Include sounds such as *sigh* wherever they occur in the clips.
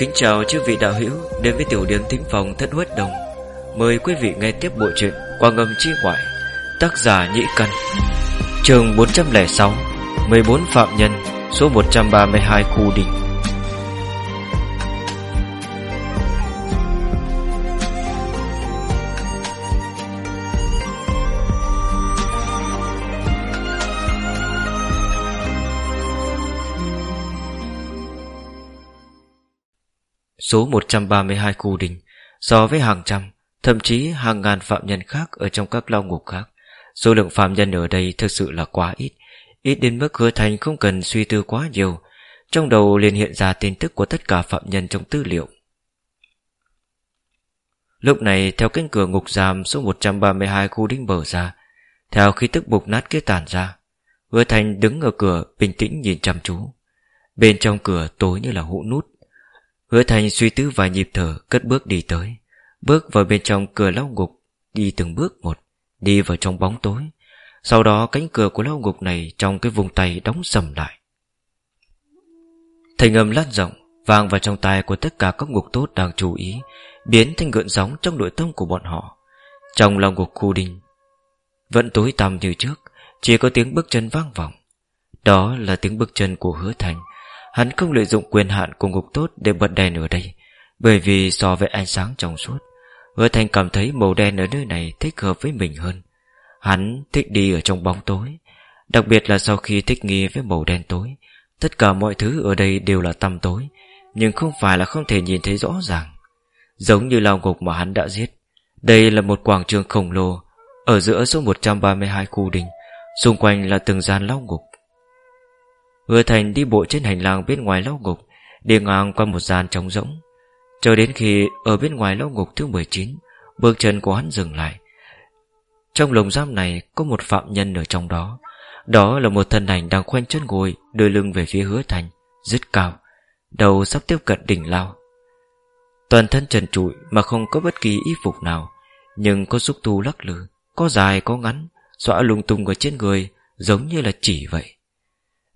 Kính chào chư vị đạo hữu đến với tiểu điểm thính phòng thất huyết đồng. Mời quý vị nghe tiếp bộ truyện qua ngầm chi ngoại, tác giả Nhĩ Căn. Trường 406, 14 phạm nhân, số 132 khu đình. Số 132 khu đình, So với hàng trăm, Thậm chí hàng ngàn phạm nhân khác Ở trong các lao ngục khác. Số lượng phạm nhân ở đây thực sự là quá ít Ít đến mức hứa thành không cần suy tư quá nhiều. Trong đầu liền hiện ra tin tức Của tất cả phạm nhân trong tư liệu. Lúc này, theo cánh cửa ngục giam Số 132 khu đinh bở ra, Theo khí tức bục nát kia tàn ra, Hứa thành đứng ở cửa Bình tĩnh nhìn chăm chú. Bên trong cửa tối như là hũ nút. Hứa thành suy tư vài nhịp thở, Cất bước đi tới. Bước vào bên trong cửa lao ngục, Đi từng bước một, Đi vào trong bóng tối. Sau đó cánh cửa của lao ngục này Trong cái vùng tay đóng sầm lại. Thành âm lan rộng Vang vào trong tai của tất cả các ngục tốt đang chú ý, Biến thành gợn sóng trong nội tâm của bọn họ. Trong lao ngục khu đình, Vẫn tối tăm như trước, Chỉ có tiếng bước chân vang vọng. Đó là tiếng bước chân của hứa thành Hắn không lợi dụng quyền hạn của ngục tốt Để bật đèn ở đây, Bởi vì so với ánh sáng trong suốt, Hứa Thành cảm thấy màu đen ở nơi này Thích hợp với mình hơn. Hắn thích đi ở trong bóng tối, Đặc biệt là sau khi thích nghi với màu đen tối. Tất cả mọi thứ ở đây đều là tăm tối, Nhưng không phải là không thể nhìn thấy rõ ràng. Giống như lao ngục mà hắn đã giết, Đây là một quảng trường khổng lồ. Ở giữa số 132 khu đình, Xung quanh là từng gian lao ngục. Hứa Thành đi bộ trên hành lang bên ngoài lao ngục, Đi ngang qua một gian trống rỗng. Cho đến khi ở bên ngoài lao ngục thứ 19 Bước chân của hắn dừng lại. Trong lồng giam này Có một phạm nhân ở trong đó. Đó là một thân ảnh đang khoanh chân ngồi, Đưa lưng về phía hứa thành, Rất cao, Đầu sắp tiếp cận đỉnh lao. Toàn thân trần trụi mà không có bất kỳ y phục nào, Nhưng có xúc tu lắc lư, Có dài có ngắn Xóa lung tung ở trên người, Giống như là chỉ vậy.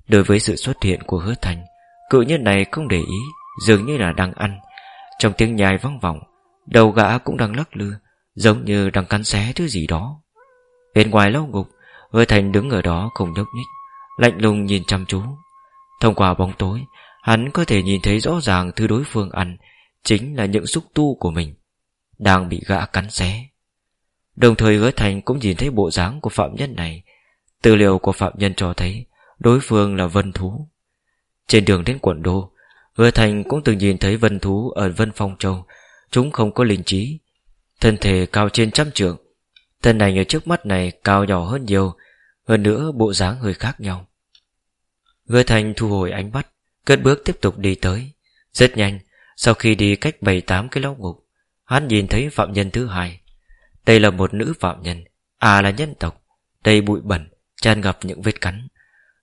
Đối với sự xuất hiện của hứa thành, Cự nhân này không để ý, Dường như là đang ăn. Trong tiếng nhai vang vọng, Đầu gã cũng đang lắc lư, Giống như đang cắn xé thứ gì đó. Bên ngoài lâu ngục, Hứa thành đứng ở đó không nhúc nhích, Lạnh lùng nhìn chăm chú. Thông qua bóng tối, Hắn có thể nhìn thấy rõ ràng thứ đối phương ăn Chính là những xúc tu của mình, Đang bị gã cắn xé. Đồng thời hứa thành cũng nhìn thấy bộ dáng của phạm nhân này. Tư liệu của phạm nhân cho thấy Đối phương là vân thú. Trên đường đến quận đô, Hứa Thành cũng từng nhìn thấy vân thú Ở Vân Phong Châu. Chúng không có linh trí. Thân thể cao trên trăm trượng. Thân này ở trước mắt này cao nhỏ hơn nhiều, Hơn nữa bộ dáng hơi khác nhau. Hứa Thành thu hồi ánh mắt, Cất bước tiếp tục đi tới. Rất nhanh, Sau khi đi cách 7-8 cái lao ngục, Hắn nhìn thấy phạm nhân thứ hai. Đây là một nữ phạm nhân À là nhân tộc. Đây bụi bẩn Tràn ngập những vết cắn.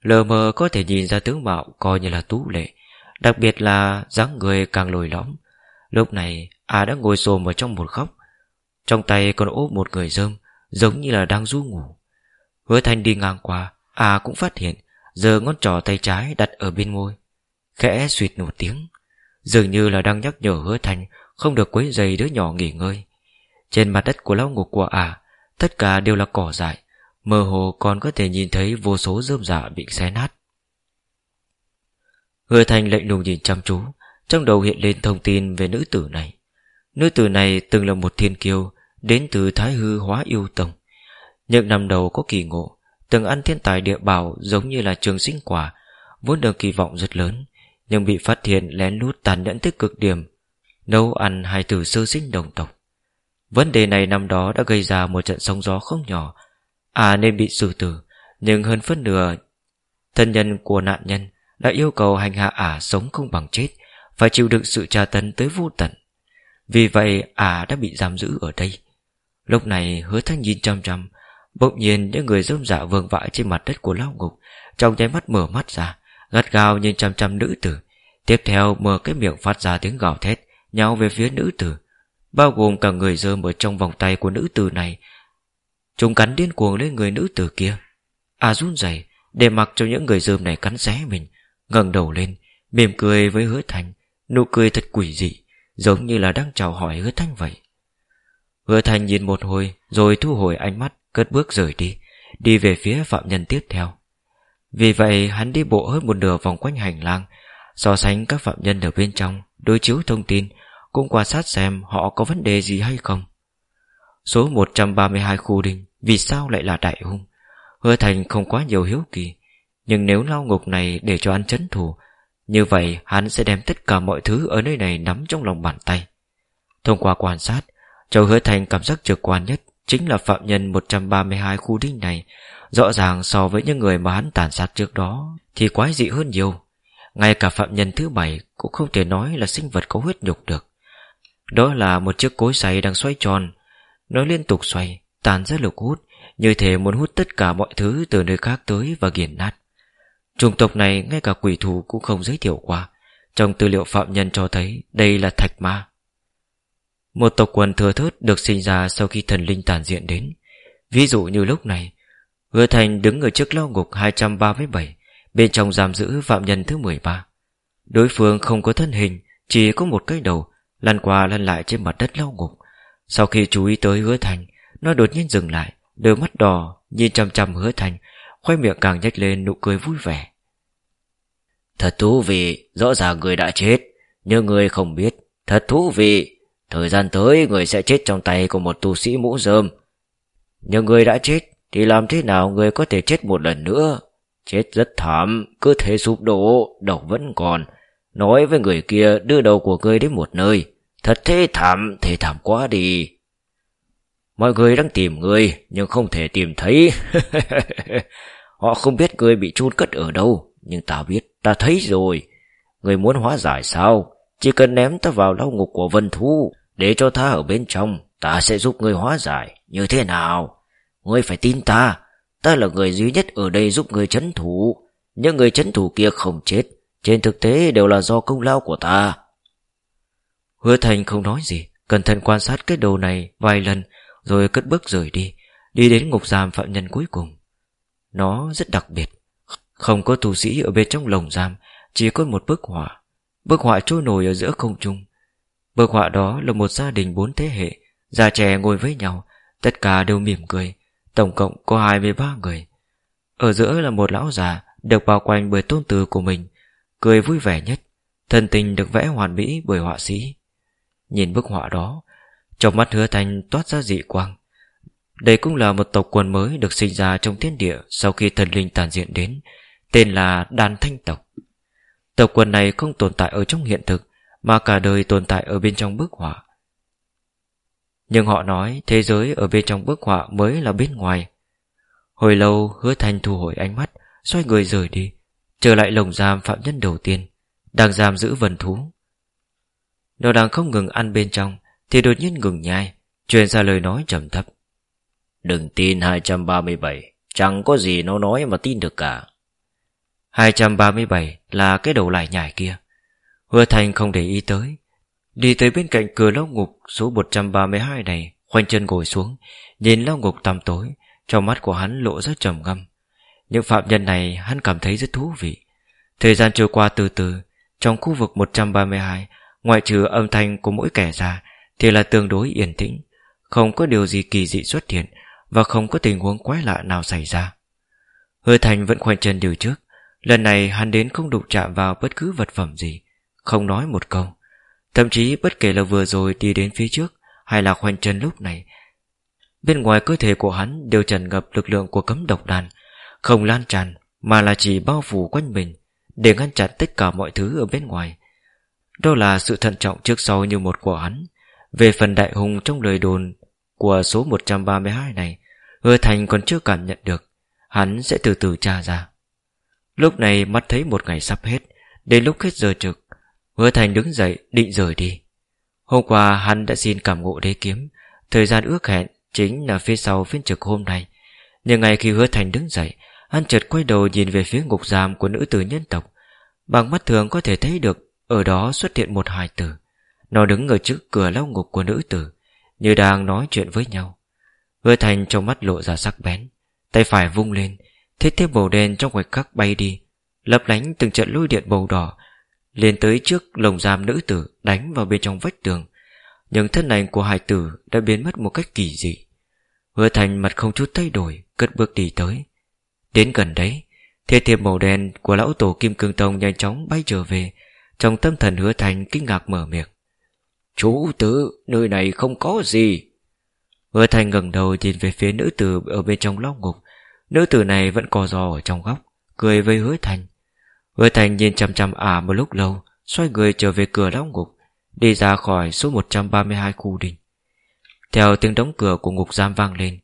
Lờ mờ có thể nhìn ra tướng mạo coi như là tú lệ, Đặc biệt là dáng người càng lồi lõm. Lúc này, A đã ngồi xồm ở trong một góc. Trong tay còn ốp một người dơm, Giống như là đang du ngủ. Hứa thanh đi ngang qua, A cũng phát hiện Giờ ngón trỏ tay trái đặt ở bên môi. Khẽ suyệt một tiếng. Dường như là đang nhắc nhở hứa thanh Không được quấy giày đứa nhỏ nghỉ ngơi. Trên mặt đất của lao ngục của A, Tất cả đều là cỏ dại Mơ hồ còn có thể nhìn thấy vô số rơm dạ bị xé nát. Hứa Thành lệnh lùng nhìn chăm chú, Trong đầu hiện lên thông tin về nữ tử này. Nữ tử này từng là một thiên kiêu, Đến từ Thái Hư Hóa Yêu Tông. Những năm đầu có kỳ ngộ, Từng ăn thiên tài địa bảo giống như là trường sinh quả, Vốn được kỳ vọng rất lớn, Nhưng bị phát hiện lén lút tàn nhẫn tích cực điểm, Nấu ăn hai tử sơ sinh đồng tộc. Vấn đề này năm đó đã gây ra một trận sóng gió không nhỏ À nên bị xử tử. Nhưng hơn phân nửa Thân nhân của nạn nhân đã yêu cầu hành hạ ả sống không bằng chết, Phải chịu đựng sự tra tấn tới vô tận. Vì vậy, ả đã bị giam giữ ở đây. Lúc này, hứa thanh nhìn chăm chăm, Bỗng nhiên những người dâm dạ vương vãi trên mặt đất của lao ngục, Trong nháy mắt mở mắt ra, Gắt gao nhìn chăm chăm nữ tử. Tiếp theo, mở cái miệng phát ra tiếng gào thét Nhau về phía nữ tử, Bao gồm cả người dơm ở trong vòng tay của nữ tử này Chúng cắn điên cuồng lên người nữ tử kia. À run rẩy, để mặc cho những người dơm này cắn xé mình, ngẩng đầu lên, Mỉm cười với hứa thành, Nụ cười thật quỷ dị, Giống như là đang chào hỏi hứa thanh vậy. Hứa thanh nhìn một hồi, Rồi thu hồi ánh mắt, Cất bước rời đi Đi về phía phạm nhân tiếp theo. Vì vậy, hắn đi bộ hơn một nửa vòng quanh hành lang, So sánh các phạm nhân ở bên trong, Đối chiếu thông tin, Cũng quan sát xem họ có vấn đề gì hay không. Số 132 khu đình, Vì sao lại là đại hung? Hứa thành không quá nhiều hiếu kỳ, Nhưng nếu lao ngục này để cho hắn chấn thủ, Như vậy hắn sẽ đem tất cả mọi thứ Ở nơi này nắm trong lòng bàn tay. Thông qua quan sát Châu hứa thành cảm giác trực quan nhất Chính là phạm nhân 132 khu đinh này. Rõ ràng so với những người mà hắn tàn sát trước đó Thì quái dị hơn nhiều. Ngay cả phạm nhân thứ bảy Cũng không thể nói là sinh vật có huyết nhục được. Đó là một chiếc cối xay đang xoay tròn nó liên tục xoay, Tàn ra lực hút, Như thể muốn hút tất cả mọi thứ từ nơi khác tới và nghiền nát. Chủng tộc này ngay cả quỷ thù cũng không giới thiệu qua. Trong tư liệu phạm nhân cho thấy Đây là thạch ma. Một tộc quần thừa thớt được sinh ra Sau khi thần linh tàn diện đến. Ví dụ như lúc này, Hứa Thành đứng ở trước lao ngục 237 Bên trong giam giữ phạm nhân thứ 13 Đối phương không có thân hình, Chỉ có một cái đầu, Lăn qua lăn lại trên mặt đất lao ngục. Sau khi chú ý tới hứa thành, Nó đột nhiên dừng lại, Đôi mắt đỏ, nhìn chăm chăm hứa thành Khoai miệng càng nhếch lên nụ cười vui vẻ. Thật thú vị, Rõ ràng người đã chết, Nhưng người không biết. Thật thú vị, Thời gian tới người sẽ chết trong tay của một tu sĩ mũ rơm. Nhưng người đã chết, Thì làm thế nào người có thể chết một lần nữa? Chết rất thảm, cứ thế sụp đổ, Đầu vẫn còn. Nói với người kia, đưa đầu của ngươi đến một nơi. Thật thế thảm Thế thảm quá đi. Mọi người đang tìm người, Nhưng không thể tìm thấy. *laughs* Họ không biết người bị chôn cất ở đâu, Nhưng ta biết, Ta thấy rồi. Người muốn hóa giải sao? Chỉ cần ném ta vào lao ngục của vân thú, Để cho ta ở bên trong, Ta sẽ giúp người hóa giải. Như thế nào? Người phải tin ta. Ta là người duy nhất ở đây giúp người chấn thủ. Những người chấn thủ kia không chết. Trên thực tế đều là do công lao của ta. Hứa Thành không nói gì, Cẩn thận quan sát cái đồ này vài lần, Rồi cất bước rời đi Đi đến ngục giam phạm nhân cuối cùng. Nó rất đặc biệt, Không có tù sĩ ở bên trong lồng giam, Chỉ có một bức họa. Bức họa trôi nổi ở giữa không trung. Bức họa đó là một gia đình bốn thế hệ, Già trẻ ngồi với nhau, Tất cả đều mỉm cười, Tổng cộng có 23 người. Ở giữa là một lão già Được bao quanh bởi tôn từ của mình, Cười vui vẻ nhất, Thân tình được vẽ hoàn mỹ bởi họa sĩ. Nhìn bức họa đó. Trong mắt hứa thanh toát ra dị quang. Đây cũng là một tộc quần mới Được sinh ra trong thiên địa Sau khi thần linh tàn diện đến, Tên là Đàn Thanh Tộc. Tộc quần này không tồn tại ở trong hiện thực, Mà cả đời tồn tại ở bên trong bức họa. Nhưng họ nói thế giới ở bên trong bức họa mới là bên ngoài. Hồi lâu, hứa thanh thu hồi ánh mắt, Xoay người rời đi, Trở lại lồng giam phạm nhân đầu tiên, Đang giam giữ vần thú. Nó đang không ngừng ăn bên trong Thì đột nhiên ngừng nhai Truyền ra lời nói trầm thấp. Đừng tin 237 Chẳng có gì nó nói mà tin được cả. 237 là cái đầu lại nhải kia. Hứa Thành không để ý tới. Đi tới bên cạnh cửa lao ngục số 132 này Khoanh chân ngồi xuống Nhìn lao ngục tăm tối Trong mắt của hắn lộ rất trầm ngâm. Những phạm nhân này hắn cảm thấy rất thú vị. Thời gian trôi qua từ từ Trong khu vực 132 Ngoại trừ âm thanh của mỗi kẻ ra, Thì là tương đối yên tĩnh. Không có điều gì kỳ dị xuất hiện Và không có tình huống quái lạ nào xảy ra. Hứa Thành vẫn khoanh chân điều trước. Lần này hắn đến không đụng chạm vào bất cứ vật phẩm gì, Không nói một câu. Thậm chí bất kể là vừa rồi đi đến phía trước Hay là khoanh chân lúc này, Bên ngoài cơ thể của hắn đều tràn ngập lực lượng của cấm độc đàn, Không lan tràn Mà là chỉ bao phủ quanh mình Để ngăn chặn tất cả mọi thứ ở bên ngoài. Đó là sự thận trọng trước sau như một của hắn. Về phần đại hùng trong lời đồn Của số 132 này, Hứa Thành còn chưa cảm nhận được. Hắn sẽ từ từ tra ra. Lúc này mắt thấy một ngày sắp hết, Đến lúc hết giờ trực, Hứa Thành đứng dậy, định rời đi. Hôm qua hắn đã xin cảm ngộ đế kiếm. Thời gian ước hẹn Chính là phía sau phiên trực hôm nay. Nhưng ngày khi hứa Thành đứng dậy, Hắn chợt quay đầu nhìn về phía ngục giam Của nữ tử nhân tộc. Bằng mắt thường có thể thấy được ở đó xuất hiện một hài tử. Nó đứng ở trước cửa lao ngục của nữ tử, Như đang nói chuyện với nhau. Hứa Thành trong mắt lộ ra sắc bén, Tay phải vung lên, Thiết tiếp màu đen trong khoảnh khắc bay đi, Lấp lánh từng trận lôi điện màu đỏ, liền tới trước lồng giam nữ tử đánh vào bên trong vách tường. Nhưng thân ảnh của hải tử đã biến mất một cách kỳ dị. Hứa thành mặt không chút thay đổi, cất bước đi tới. Đến gần đấy, thiết thiệp màu đen của lão tổ kim cương tông nhanh chóng bay trở về trong tâm thần hứa thành kinh ngạc mở miệng. Chú tử nơi này không có gì. Hứa thành ngẩng đầu nhìn về phía nữ tử ở bên trong lao ngục. Nữ tử này vẫn co giò ở trong góc, cười với hứa thành. Hứa thành nhìn chăm chăm ả một lúc lâu, xoay người trở về cửa lao ngục, Đi ra khỏi số 132 khu đình. Theo tiếng đóng cửa của ngục giam vang lên,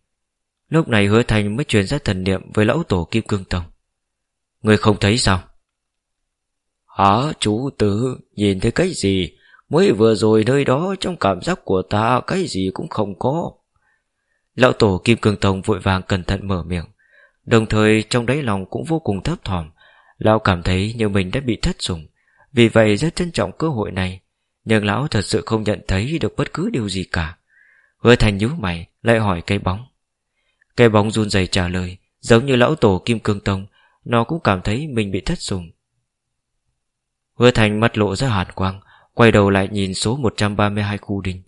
Lúc này hứa thành mới truyền ra thần niệm Với lão tổ Kim Cương Tông. Người không thấy sao? Hả, chú tử Nhìn thấy cái gì? Mới vừa rồi nơi đó trong cảm giác của ta Cái gì cũng không có. Lão tổ Kim Cương Tông vội vàng cẩn thận mở miệng. Đồng thời, trong đáy lòng cũng vô cùng thấp thỏm. Lão cảm thấy như mình đã bị thất sủng Vì vậy, rất trân trọng cơ hội này. Nhưng lão thật sự không nhận thấy được bất cứ điều gì cả. Hứa thành nhíu mày, Lại hỏi cây bóng. Cây bóng run rẩy trả lời, Giống như lão tổ Kim Cương Tông. Nó cũng cảm thấy mình bị thất sủng Hứa thành mắt lộ ra hàn quang, Quay đầu lại nhìn số 132 khu đình.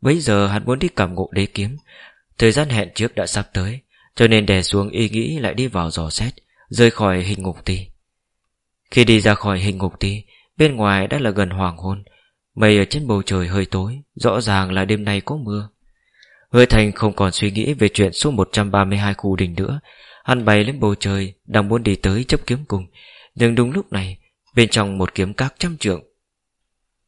Bây giờ hắn muốn đi cảm ngộ đế kiếm. Thời gian hẹn trước đã sắp tới, Cho nên đè xuống ý nghĩ lại đi vào dò xét Rơi khỏi hình ngục ti. Khi đi ra khỏi hình ngục ti, Bên ngoài đã là gần hoàng hôn. Mây ở trên bầu trời hơi tối, Rõ ràng là đêm nay có mưa. Hứa Thành không còn suy nghĩ về chuyện số 132 khu đình nữa. Hắn bay lên bầu trời, Đang muốn đi tới chấp kiếm cùng. Nhưng đúng lúc này Bên trong một kiếm các trăm trượng.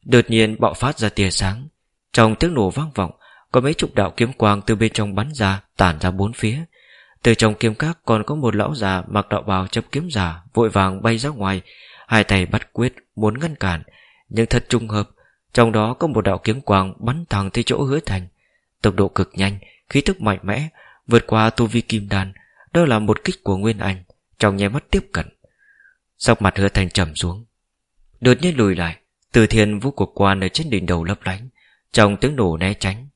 Đột nhiên bạo phát ra tia sáng. Trong tiếng nổ vang vọng, Có mấy chục đạo kiếm quang từ bên trong bắn ra, Tản ra bốn phía. Từ trong kiếm các còn có một lão già Mặc đạo bào chấp kiếm giả, Vội vàng bay ra ngoài, Hai tay bắt quyết muốn ngăn cản, Nhưng thật trùng hợp, trong đó có một đạo kiếm quang bắn thẳng tới chỗ hứa thành. Tốc độ cực nhanh, Khí thức mạnh mẽ, Vượt qua tu vi kim đan, Đó là một kích của Nguyên Anh, Trong nháy mắt tiếp cận. Sọc mặt hứa thành trầm xuống. Đột nhiên lùi lại Từ thiên vũ cuộc quan ở trên đỉnh đầu lấp lánh Trong tiếng nổ né tránh.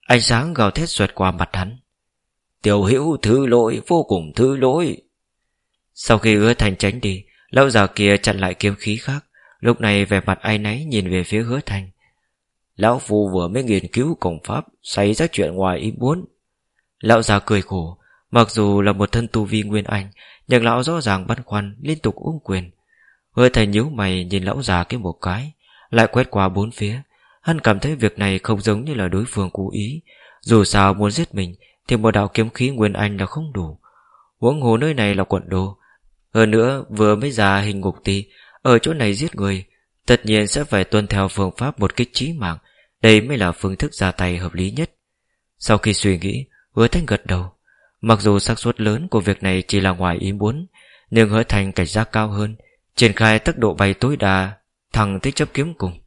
Ánh sáng gào thét xoẹt qua mặt hắn. Tiểu hữu thứ lỗi Vô cùng thứ lỗi. Sau khi hứa thành tránh đi Lão già kia chặn lại kiếm khí khác. Lúc này vẻ mặt ai nấy nhìn về phía hứa Thành, Lão Phu vừa mới nghiên cứu công pháp Xảy ra chuyện ngoài ý muốn. Lão già cười khổ Mặc dù là một thân tu vi nguyên anh nhưng lão rõ ràng băn khoăn, liên tục ung quyền. Hơi thầy nhíu mày nhìn lão già kia một cái, Lại quét qua bốn phía. Hắn cảm thấy việc này không giống như là đối phương cố ý. Dù sao muốn giết mình, Thì một đạo kiếm khí nguyên anh là không đủ. Huống hồ nơi này là quận đô Hơn nữa, vừa mới ra hình ngục ti, ở chỗ này giết người, Tất nhiên sẽ phải tuân theo phương pháp một kích trí mạng. Đây mới là phương thức ra tay hợp lý nhất. Sau khi suy nghĩ, Hứa Thanh gật đầu. Mặc dù xác suất lớn của việc này chỉ là ngoài ý muốn, Nhưng hứa thành cảnh giác cao hơn, Triển khai tốc độ bay tối đa, Thẳng tới chấp kiếm cùng.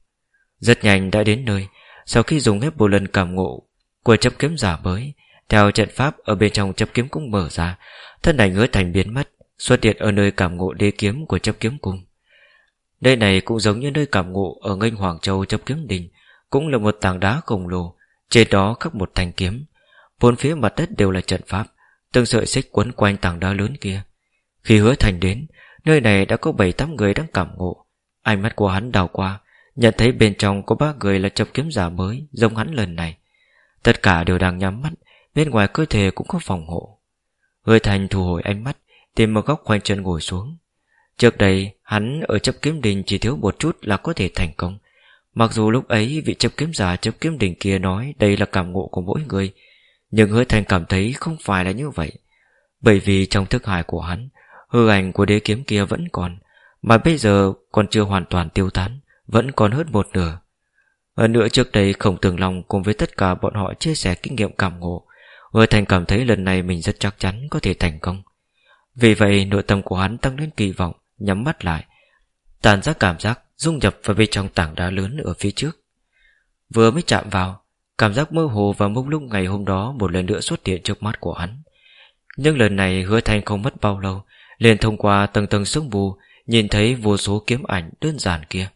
Rất nhanh đã đến nơi, Sau khi dùng hết bộ lần cảm ngộ Của chấp kiếm giả mới, Theo trận pháp ở bên trong chấp kiếm cung mở ra, Thân ảnh hứa thành biến mất, Xuất hiện ở nơi cảm ngộ đế kiếm của chấp kiếm cung Nơi này cũng giống như nơi cảm ngộ Ở nghênh Hoàng Châu chấp kiếm đình Cũng là một tảng đá khổng lồ, Trên đó khắc một thanh kiếm. Bốn phía mặt đất đều là trận pháp. Từng sợi xích quấn quanh tảng đá lớn kia. Khi hứa thành đến, Nơi này đã có bảy tám người đang cảm ngộ. Ánh mắt của hắn đào qua, Nhận thấy bên trong có ba người là chấp kiếm giả mới, Giống hắn lần này. Tất cả đều đang nhắm mắt, Bên ngoài cơ thể cũng có phòng hộ. Hứa thành thu hồi ánh mắt, Tìm một góc khoanh chân ngồi xuống. Trước đây, hắn ở chấp kiếm đình chỉ thiếu một chút là có thể thành công. Mặc dù lúc ấy vị chấp kiếm giả chấp kiếm đình kia nói đây là cảm ngộ của mỗi người nhưng hứa thành cảm thấy không phải là như vậy. Bởi vì trong thức hải của hắn, Hư ảnh của đế kiếm kia vẫn còn, Mà bây giờ còn chưa hoàn toàn tiêu tán, Vẫn còn hớt một nửa. Hơn nữa trước đây không tưởng lòng Cùng với tất cả bọn họ chia sẻ kinh nghiệm cảm ngộ, Hứa thành cảm thấy lần này mình rất chắc chắn có thể thành công. Vì vậy, nội tâm của hắn tăng lên kỳ vọng, Nhắm mắt lại, Tàn ra cảm giác dung nhập vào bên trong tảng đá lớn ở phía trước. Vừa mới chạm vào Cảm giác mơ hồ và mông lung ngày hôm đó Một lần nữa xuất hiện trước mắt của hắn. Nhưng lần này hứa thanh không mất bao lâu liền thông qua tầng tầng sương mù Nhìn thấy vô số kiếm ảnh đơn giản kia.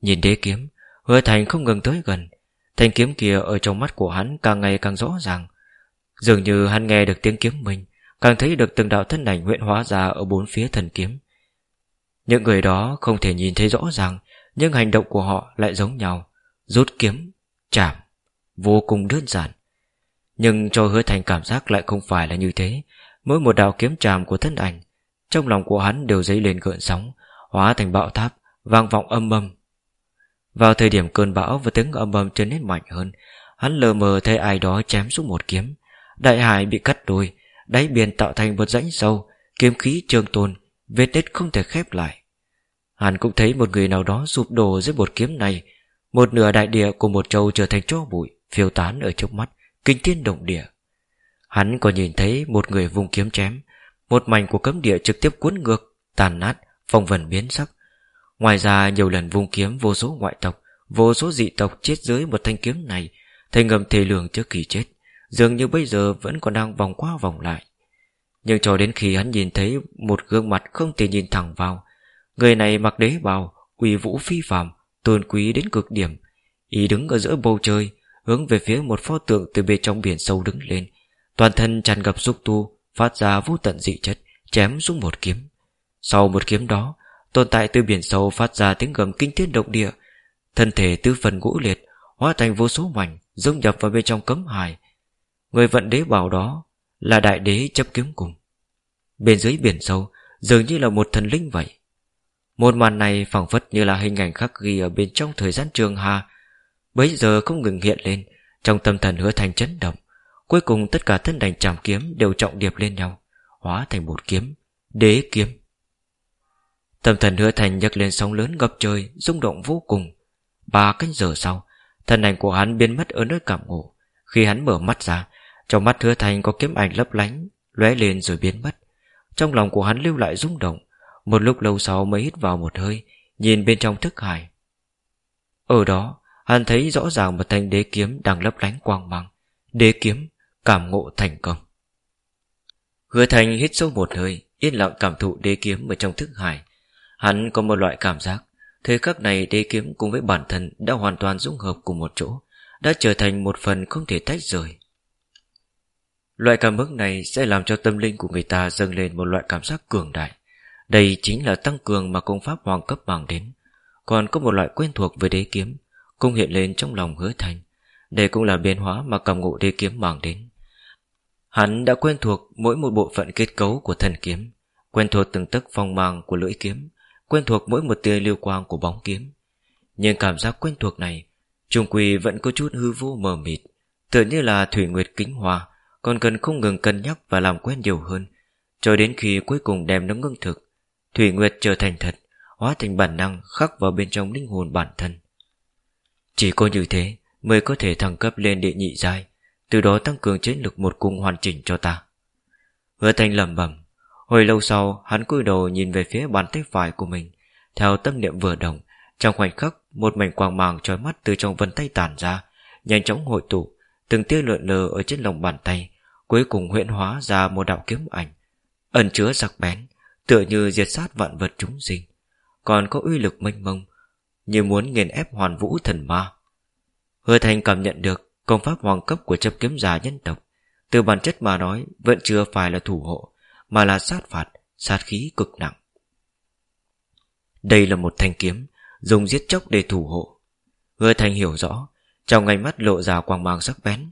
Nhìn đế kiếm Hứa Thanh không ngừng tới gần. Thanh kiếm kia ở trong mắt của hắn càng ngày càng rõ ràng. Dường như hắn nghe được tiếng kiếm mình Càng thấy được từng đạo thân ảnh huyện hóa ra Ở bốn phía thần kiếm. Những người đó không thể nhìn thấy rõ ràng Nhưng hành động của họ lại giống nhau. Rút kiếm, chạm. Vô cùng đơn giản. Nhưng cho hứa thành cảm giác lại không phải là như thế. Mỗi một đạo kiếm tràm của thân ảnh, Trong lòng của hắn đều dấy lên gợn sóng, Hóa thành bão tháp, Vang vọng âm âm. Vào thời điểm cơn bão và tiếng âm âm trở nên mạnh hơn, Hắn lờ mờ thấy ai đó chém xuống một kiếm. Đại hải bị cắt đôi, Đáy biển tạo thành một rãnh sâu, Kiếm khí trường tồn, Vết nết không thể khép lại. Hắn cũng thấy một người nào đó sụp đổ dưới một kiếm này. Một nửa đại địa của một châu trở thành tro bụi. Phiêu tán ở trước mắt Kinh thiên động địa. Hắn còn nhìn thấy một người vùng kiếm chém Một mảnh của cấm địa trực tiếp cuốn ngược Tàn nát, phong vần biến sắc. Ngoài ra nhiều lần vùng kiếm vô số ngoại tộc Vô số dị tộc chết dưới một thanh kiếm này Thành ngầm thề lường trước khi chết Dường như bây giờ vẫn còn đang vòng qua vòng lại. Nhưng cho đến khi hắn nhìn thấy Một gương mặt không thể nhìn thẳng vào Người này mặc đế bào Uy vũ phi phàm Tôn quý đến cực điểm y đứng ở giữa bầu trời Hướng về phía một pho tượng từ bên trong biển sâu đứng lên. Toàn thân tràn ngập xúc tu, Phát ra vô tận dị chất, Chém xuống một kiếm. Sau một kiếm đó, Tồn tại từ biển sâu phát ra tiếng gầm kinh thiên động địa. Thân thể tư phần ngũ liệt, Hóa thành vô số mảnh Dung nhập vào bên trong cấm hài. Người vận đế bảo đó Là đại đế chấp kiếm cùng. Bên dưới biển sâu, Dường như là một thần linh vậy. Một màn này phảng phất như là hình ảnh khắc ghi Ở bên trong thời gian trường hà Bấy giờ không ngừng hiện lên, Trong tâm thần hứa thành chấn động, Cuối cùng tất cả thân đành trảm kiếm Đều trọng điệp lên nhau, Hóa thành một kiếm, Đế kiếm. Tâm thần hứa thành nhấc lên sóng lớn ngập trời, rung động vô cùng. Ba canh giờ sau, Thân ảnh của hắn biến mất ở nơi cảm ngộ. Khi hắn mở mắt ra, Trong mắt hứa thành có kiếm ảnh lấp lánh, lóe lên rồi biến mất. Trong lòng của hắn lưu lại rung động. Một lúc lâu sau mới hít vào một hơi, Nhìn bên trong thức hải. Ở đó Hắn thấy rõ ràng một thanh đế kiếm đang lấp lánh quang mang. Đế kiếm Cảm ngộ thành công. Hứa thành hít sâu một hơi, Yên lặng cảm thụ đế kiếm ở trong thức hải. Hắn có một loại cảm giác, Thời khắc này đế kiếm cùng với bản thân Đã hoàn toàn dung hợp cùng một chỗ, Đã trở thành một phần không thể tách rời. Loại cảm hứng này Sẽ làm cho tâm linh của người ta dâng lên Một loại cảm giác cường đại. Đây chính là tăng cường mà công pháp hoàng cấp mang đến. Còn có một loại quen thuộc với đế kiếm cũng hiện lên trong lòng hứa thành Đây cũng là biến hóa mà cầm ngộ đế kiếm mang đến. Hắn đã quen thuộc mỗi một bộ phận kết cấu của thần kiếm, Quen thuộc từng tấc phong mang của lưỡi kiếm, Quen thuộc mỗi một tia lưu quang của bóng kiếm. Nhưng cảm giác quen thuộc này, Trung quỳ vẫn có chút hư vô mờ mịt, Tựa như là thủy nguyệt kính hoa, Còn cần không ngừng cân nhắc và làm quen nhiều hơn, Cho đến khi cuối cùng đem nó ngưng thực, Thủy nguyệt trở thành thật, Hóa thành bản năng khắc vào bên trong linh hồn bản thân. Chỉ có như thế Mới có thể thăng cấp lên địa nhị giai, Từ đó tăng cường chiến lực một cung hoàn chỉnh cho ta. Hứa thanh lầm bẩm, Hồi lâu sau, hắn cúi đầu nhìn về phía bàn tay phải của mình, Theo tâm niệm vừa đồng Trong khoảnh khắc, Một mảnh quang màng trói mắt từ trong vân tay tản ra, Nhanh chóng hội tụ, Từng tia lượn lờ ở trên lòng bàn tay, Cuối cùng huyễn hóa ra một đạo kiếm ảnh. Ẩn chứa sắc bén, Tựa như diệt sát vạn vật chúng sinh. Còn có uy lực mênh mông như muốn nghiền ép hoàn vũ thần ma Hứa thành cảm nhận được Công pháp hoàng cấp của chấp kiếm giả nhân tộc Từ bản chất mà nói Vẫn chưa phải là thủ hộ mà là sát phạt, sát khí cực nặng. Đây là một thanh kiếm, dùng giết chóc để thủ hộ. Hứa Thành hiểu rõ, trong ngay mắt lộ ra quang mang sắc bén,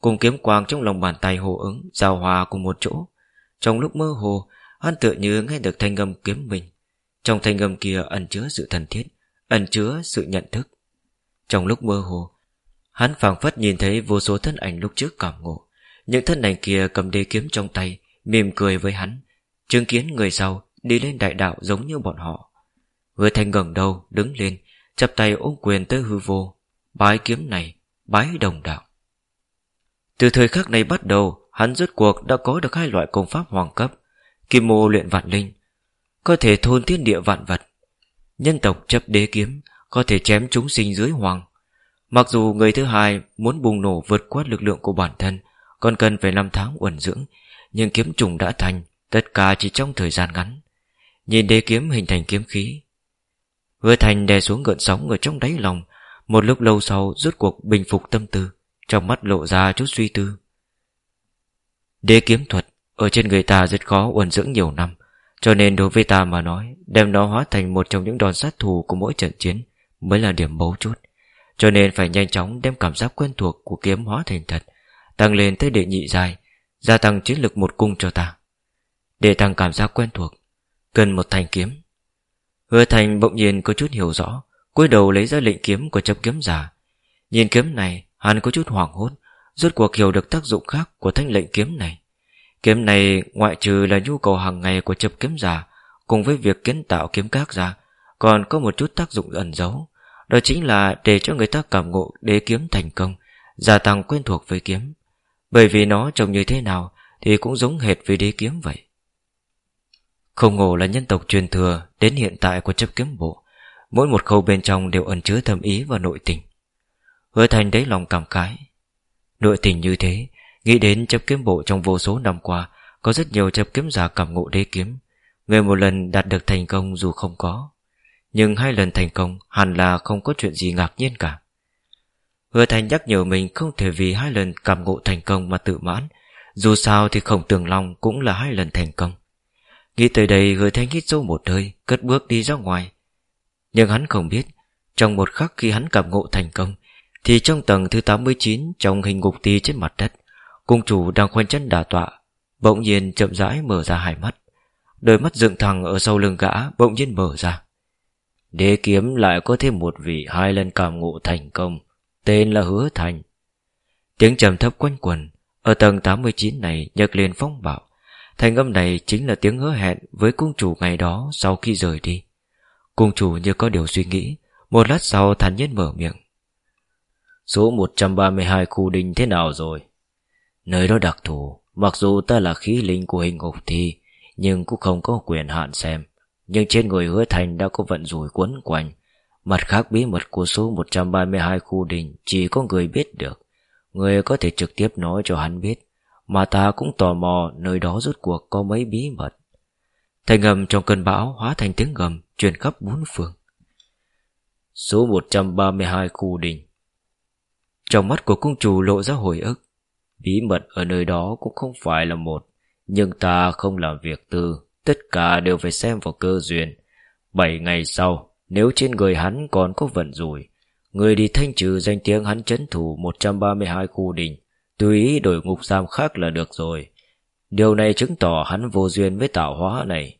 cùng kiếm quang trong lòng bàn tay hồ ứng, giao hòa cùng một chỗ. Trong lúc mơ hồ, hắn tựa như nghe được thanh âm kiếm mình. Trong thanh âm kia ẩn chứa sự thần thiết, ẩn chứa sự nhận thức. Trong lúc mơ hồ, hắn phảng phất nhìn thấy vô số thân ảnh lúc trước cảm ngộ. Những thân ảnh kia cầm đế kiếm trong tay, mỉm cười với hắn Chứng kiến người sau đi lên đại đạo giống như bọn họ Hứa thanh ngẩng đầu đứng lên Chập tay ôm quyền tới hư vô Bái kiếm này Bái đồng đạo Từ thời khắc này bắt đầu Hắn rốt cuộc đã có được hai loại công pháp hoàng cấp Kim mô luyện vạn linh Có thể thôn thiên địa vạn vật Nhân tộc chấp đế kiếm, Có thể chém chúng sinh dưới hoàng Mặc dù người thứ hai muốn bùng nổ vượt qua lực lượng của bản thân, Còn cần phải năm tháng uẩn dưỡng, nhưng kiếm trùng đã thành, Tất cả chỉ trong thời gian ngắn. Nhìn đế kiếm hình thành kiếm khí Hứa thành đè xuống gợn sóng ở trong đáy lòng, Một lúc lâu sau rút cuộc bình phục tâm tư, Trong mắt lộ ra chút suy tư. Đế kiếm thuật Ở trên người ta rất khó uẩn dưỡng nhiều năm cho nên đối với ta mà nói, Đem nó hóa thành một trong những đòn sát thủ Của mỗi trận chiến Mới là điểm bấu chốt. Cho nên phải nhanh chóng đem cảm giác quen thuộc Của kiếm hóa thành thật, Tăng lên tới đệ nhị dài Gia tăng chiến lực một cung cho ta. Để tăng cảm giác quen thuộc, Cần một thanh kiếm. Hứa thành bỗng nhiên có chút hiểu rõ, cúi đầu lấy ra lệnh kiếm của chấp kiếm giả. Nhìn kiếm này, Hắn có chút hoảng hốt, Rốt cuộc hiểu được tác dụng khác của thanh lệnh kiếm này. Kiếm này ngoại trừ là nhu cầu hàng ngày của chấp kiếm giả, Cùng với việc kiến tạo kiếm các ra Còn có một chút tác dụng ẩn giấu. Đó chính là để cho người ta cảm ngộ đế kiếm thành công, Gia tăng quen thuộc với kiếm. Bởi vì nó trông như thế nào Thì cũng giống hệt với đế kiếm vậy. Không ngộ là nhân tộc truyền thừa Đến hiện tại của chấp kiếm bộ, Mỗi một khâu bên trong đều ẩn chứa thâm ý và nội tình. Hứa thành đấy lòng cảm khái. Nội tình như thế Nghĩ đến chấp kiếm bộ trong vô số năm qua, Có rất nhiều chấp kiếm giả cảm ngộ đế kiếm. Người một lần đạt được thành công dù không có, Nhưng hai lần thành công Hẳn là không có chuyện gì ngạc nhiên cả. Hứa thành nhắc nhở mình Không thể vì hai lần cảm ngộ thành công Mà tự mãn, Dù sao thì khổng tường long cũng là hai lần thành công. Nghĩ tới đây, hứa thành hít sâu một hơi, Cất bước đi ra ngoài. Nhưng hắn không biết, Trong một khắc khi hắn cảm ngộ thành công, Thì trong tầng thứ 89 Trong hình ngục ti trên mặt đất Cung chủ đang khoanh chân đả tọa, Bỗng nhiên chậm rãi mở ra hai mắt. Đôi mắt dựng thẳng ở sau lưng gã Bỗng nhiên mở ra. Đế kiếm lại có thêm một vị Hai lần cảm ngộ thành công, Tên là Hứa Thành. Tiếng trầm thấp quanh quần Ở tầng 89 này nhấc lên phong bạo. Thành âm này chính là tiếng hứa hẹn Với cung chủ ngày đó sau khi rời đi. Cung chủ như có điều suy nghĩ, Một lát sau thản nhiên mở miệng. Số 132 khu đình thế nào rồi? Nơi đó đặc thù, Mặc dù ta là khí linh của hình ngục thi, Nhưng cũng không có quyền hạn xem. Nhưng trên người hứa thành đã có vận rủi quấn quanh. Mặt khác bí mật của số 132 khu đình Chỉ có người biết được. Người có thể trực tiếp nói cho hắn biết, Mà ta cũng tò mò Nơi đó rốt cuộc có mấy bí mật. Thành ngầm trong cơn bão Hóa thành tiếng gầm truyền khắp bốn phương. Số 132 khu đình. Trong mắt của cung chủ lộ ra hồi ức. Bí mật ở nơi đó cũng không phải là một, Nhưng ta không làm việc tư. Tất cả đều phải xem vào cơ duyên. Bảy ngày sau, Nếu trên người hắn còn có vận rủi, Người đi thanh trừ danh tiếng hắn chấn thủ 132 khu đình, Tùy ý đổi ngục giam khác là được rồi. Điều này chứng tỏ hắn vô duyên với tạo hóa này.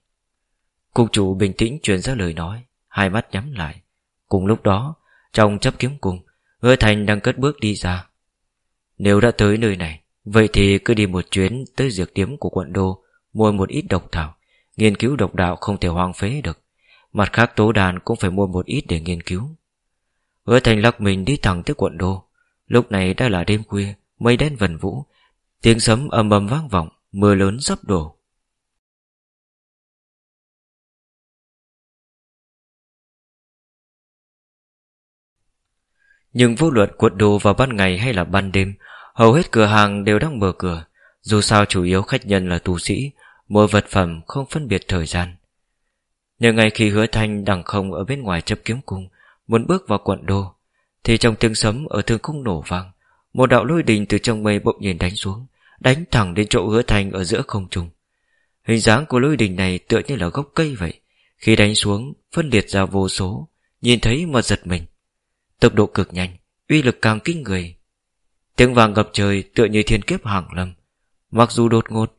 Cục chủ bình tĩnh truyền ra lời nói, Hai mắt nhắm lại. Cùng lúc đó, Trong chấp kiếm cùng Hứa thành đang cất bước đi ra nếu đã tới nơi này, Vậy thì cứ đi một chuyến tới dược điếm của quận đô, Mua một ít độc thảo, Nghiên cứu độc đạo không thể hoang phế được. Mặt khác, tố đàn cũng phải mua một ít để nghiên cứu. Hứa thành lắc mình đi thẳng tới quận đô. Lúc này đã là đêm khuya, Mây đen vần vũ, Tiếng sấm ầm ầm vang vọng, Mưa lớn sắp đổ. Nhưng vô luận quận đô vào ban ngày hay là ban đêm, Hầu hết cửa hàng đều đang mở cửa. Dù sao chủ yếu khách nhân là tu sĩ, Mua vật phẩm không phân biệt thời gian. Nhưng ngày khi hứa thanh đằng không Ở bên ngoài chấp kiếm cung, Muốn bước vào quận đô, Thì trong tiếng sấm ở thương cung nổ vang. Một đạo lôi đình từ trong mây bỗng nhiên đánh xuống, Đánh thẳng đến chỗ hứa thanh ở giữa không trung. Hình dáng của lôi đình này tựa như là gốc cây vậy. Khi đánh xuống, Phân liệt ra vô số, Nhìn thấy mà giật mình. Tốc độ cực nhanh, Uy lực càng kinh người. Tiếng vàng ngập trời tựa như thiên kiếp hàng lâm. Mặc dù đột ngột,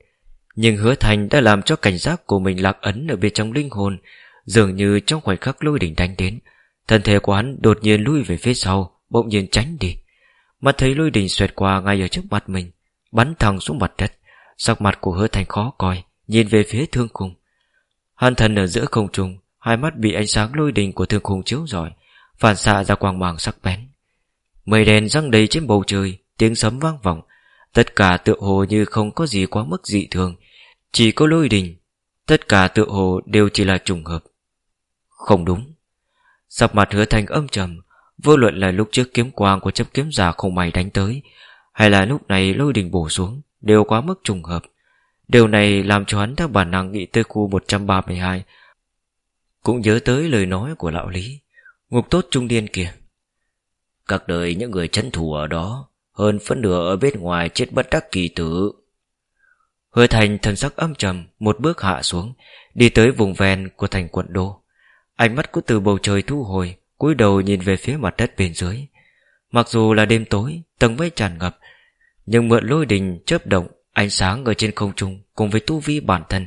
Nhưng hứa thành đã làm cho cảnh giác của mình lạc ấn Ở bên trong linh hồn, Dường như trong khoảnh khắc lôi đỉnh đánh đến. Thân thể của hắn đột nhiên lui về phía sau, Bỗng nhiên tránh đi. Mà thấy lôi đỉnh xoẹt qua ngay ở trước mặt mình, Bắn thẳng xuống mặt đất. Sắc mặt của hứa thành khó coi, Nhìn về phía thương khung. Hàn thần ở giữa không trung, Hai mắt bị ánh sáng lôi đình của thương khung chiếu rọi. Phản xạ ra quang mang sắc bén. Mây đen răng đầy trên bầu trời, Tiếng sấm vang vọng. Tất cả tựa hồ như không có gì quá mức dị thường. Chỉ có lôi đình. Tất cả tựa hồ đều chỉ là trùng hợp. Không đúng. Sọc mặt hứa thành âm trầm, Vô luận là lúc trước kiếm quang của chấp kiếm giả không may đánh tới, Hay là lúc này lôi đình bổ xuống, Đều quá mức trùng hợp. Điều này làm cho hắn theo bản năng nghĩ tới khu 132 Cũng nhớ tới lời nói của lão Lý. Ngục tốt trung điên kìa Các đời những người chấn thủ ở đó, Hơn phân nửa ở bên ngoài chết bất đắc kỳ tử. Hứa thành thần sắc âm trầm, Một bước hạ xuống, Đi tới vùng ven của thành quận đô. Ánh mắt của từ bầu trời thu hồi, cúi đầu nhìn về phía mặt đất bên dưới. Mặc dù là đêm tối, Tầng mây tràn ngập, Nhưng mượn lôi đình chớp động, Ánh sáng ở trên không trung Cùng với tu vi bản thân,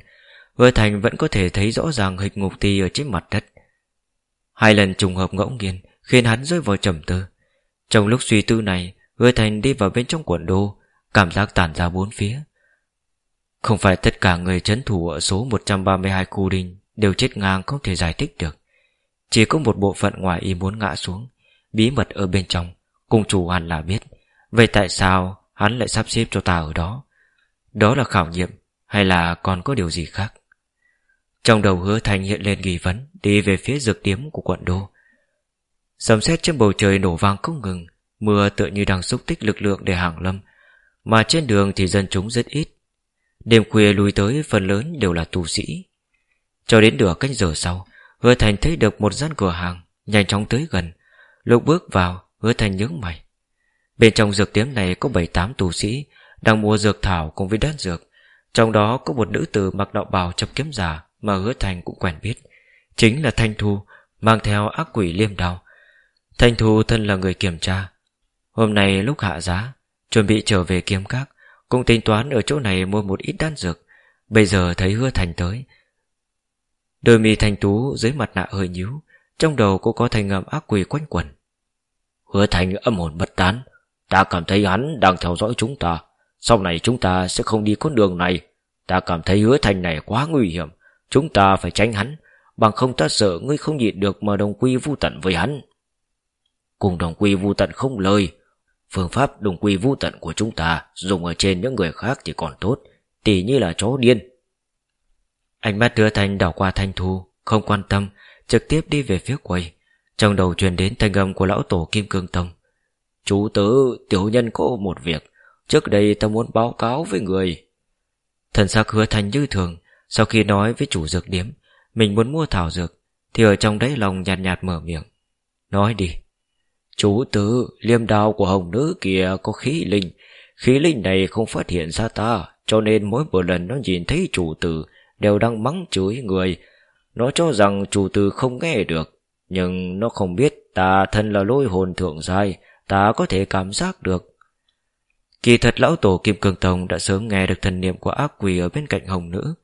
Hứa thành vẫn có thể thấy rõ ràng hịch ngục ti ở trên mặt đất. Hai lần trùng hợp ngẫu nhiên, Khiến hắn rơi vào trầm tư. Trong lúc suy tư này, Hứa thành đi vào bên trong quận đô, Cảm giác tản ra bốn phía. Không phải tất cả người chấn thủ Ở số 132 khu đình Đều chết ngang không thể giải thích được. Chỉ có một bộ phận ngoài ý muốn ngã xuống, Bí mật ở bên trong, Cùng chủ hẳn là biết. Vậy tại sao hắn lại sắp xếp cho ta ở đó? Đó là khảo nghiệm, Hay là còn có điều gì khác? Trong đầu hứa thành hiện lên nghi vấn, Đi về phía dược tiếm của quận đô. Sầm xét trên bầu trời nổ vang không ngừng, Mưa tựa như đang xúc tích lực lượng để hàng lâm, Mà trên đường thì dân chúng rất ít. Đêm khuya lùi tới phần lớn đều là tu sĩ. Cho đến nửa canh giờ sau, Hứa Thành thấy được một gian cửa hàng Nhanh chóng tới gần. Lúc bước vào, Hứa Thành nhướng mày. Bên trong dược tiếm này có 7-8 tu sĩ Đang mua dược thảo cùng với đan dược, Trong đó có một nữ tử mặc đạo bào chập kiếm giả mà Hứa Thành cũng quen biết. Chính là Thanh Thu, Mang theo ác quỷ liêm đào Thanh Thu thân là người kiểm tra. Hôm nay lúc hạ giá, Chuẩn bị trở về kiếm các, Cũng tính toán ở chỗ này mua một ít đan dược. Bây giờ thấy hứa thành tới. Đôi mi thanh tú dưới mặt nạ hơi nhíu, Trong đầu cũng có thành ngầm ác quỷ quanh quẩn. Hứa thành âm hồn bất tán, Ta cảm thấy hắn đang theo dõi chúng ta. Sau này chúng ta sẽ không đi con đường này. Ta cảm thấy hứa thành này quá nguy hiểm. Chúng ta phải tránh hắn. Bằng không ta sợ ngươi không nhịn được Mà đồng quy vu tận với hắn. Cùng đồng quy vu tận không lời. Phương pháp đồng quy vu tận của chúng ta Dùng ở trên những người khác thì còn tốt, Tỉ như là chó điên. Ánh mắt đưa thanh đảo qua thanh thu, Không quan tâm, Trực tiếp đi về phía quầy. Trong đầu truyền đến thanh âm của lão tổ Kim Cương Tông. Chú tớ tiểu nhân có một việc. Trước đây ta muốn báo cáo với người. Thần sắc hứa thành như thường sau khi nói với chủ dược điếm Mình muốn mua thảo dược Thì ở trong đấy lòng nhạt nhạt mở miệng Nói đi Chú tử, liêm đao của hồng nữ kia có khí linh. Khí linh này không phát hiện ra ta, cho nên mỗi một lần nó nhìn thấy chủ tử đều đang mắng chửi người. Nó cho rằng chủ tử không nghe được, nhưng nó không biết ta thân là lôi hồn thượng giai, ta có thể cảm giác được. Kỳ thật lão tổ Kim cường Tông đã sớm nghe được thần niệm của ác quỷ ở bên cạnh hồng nữ,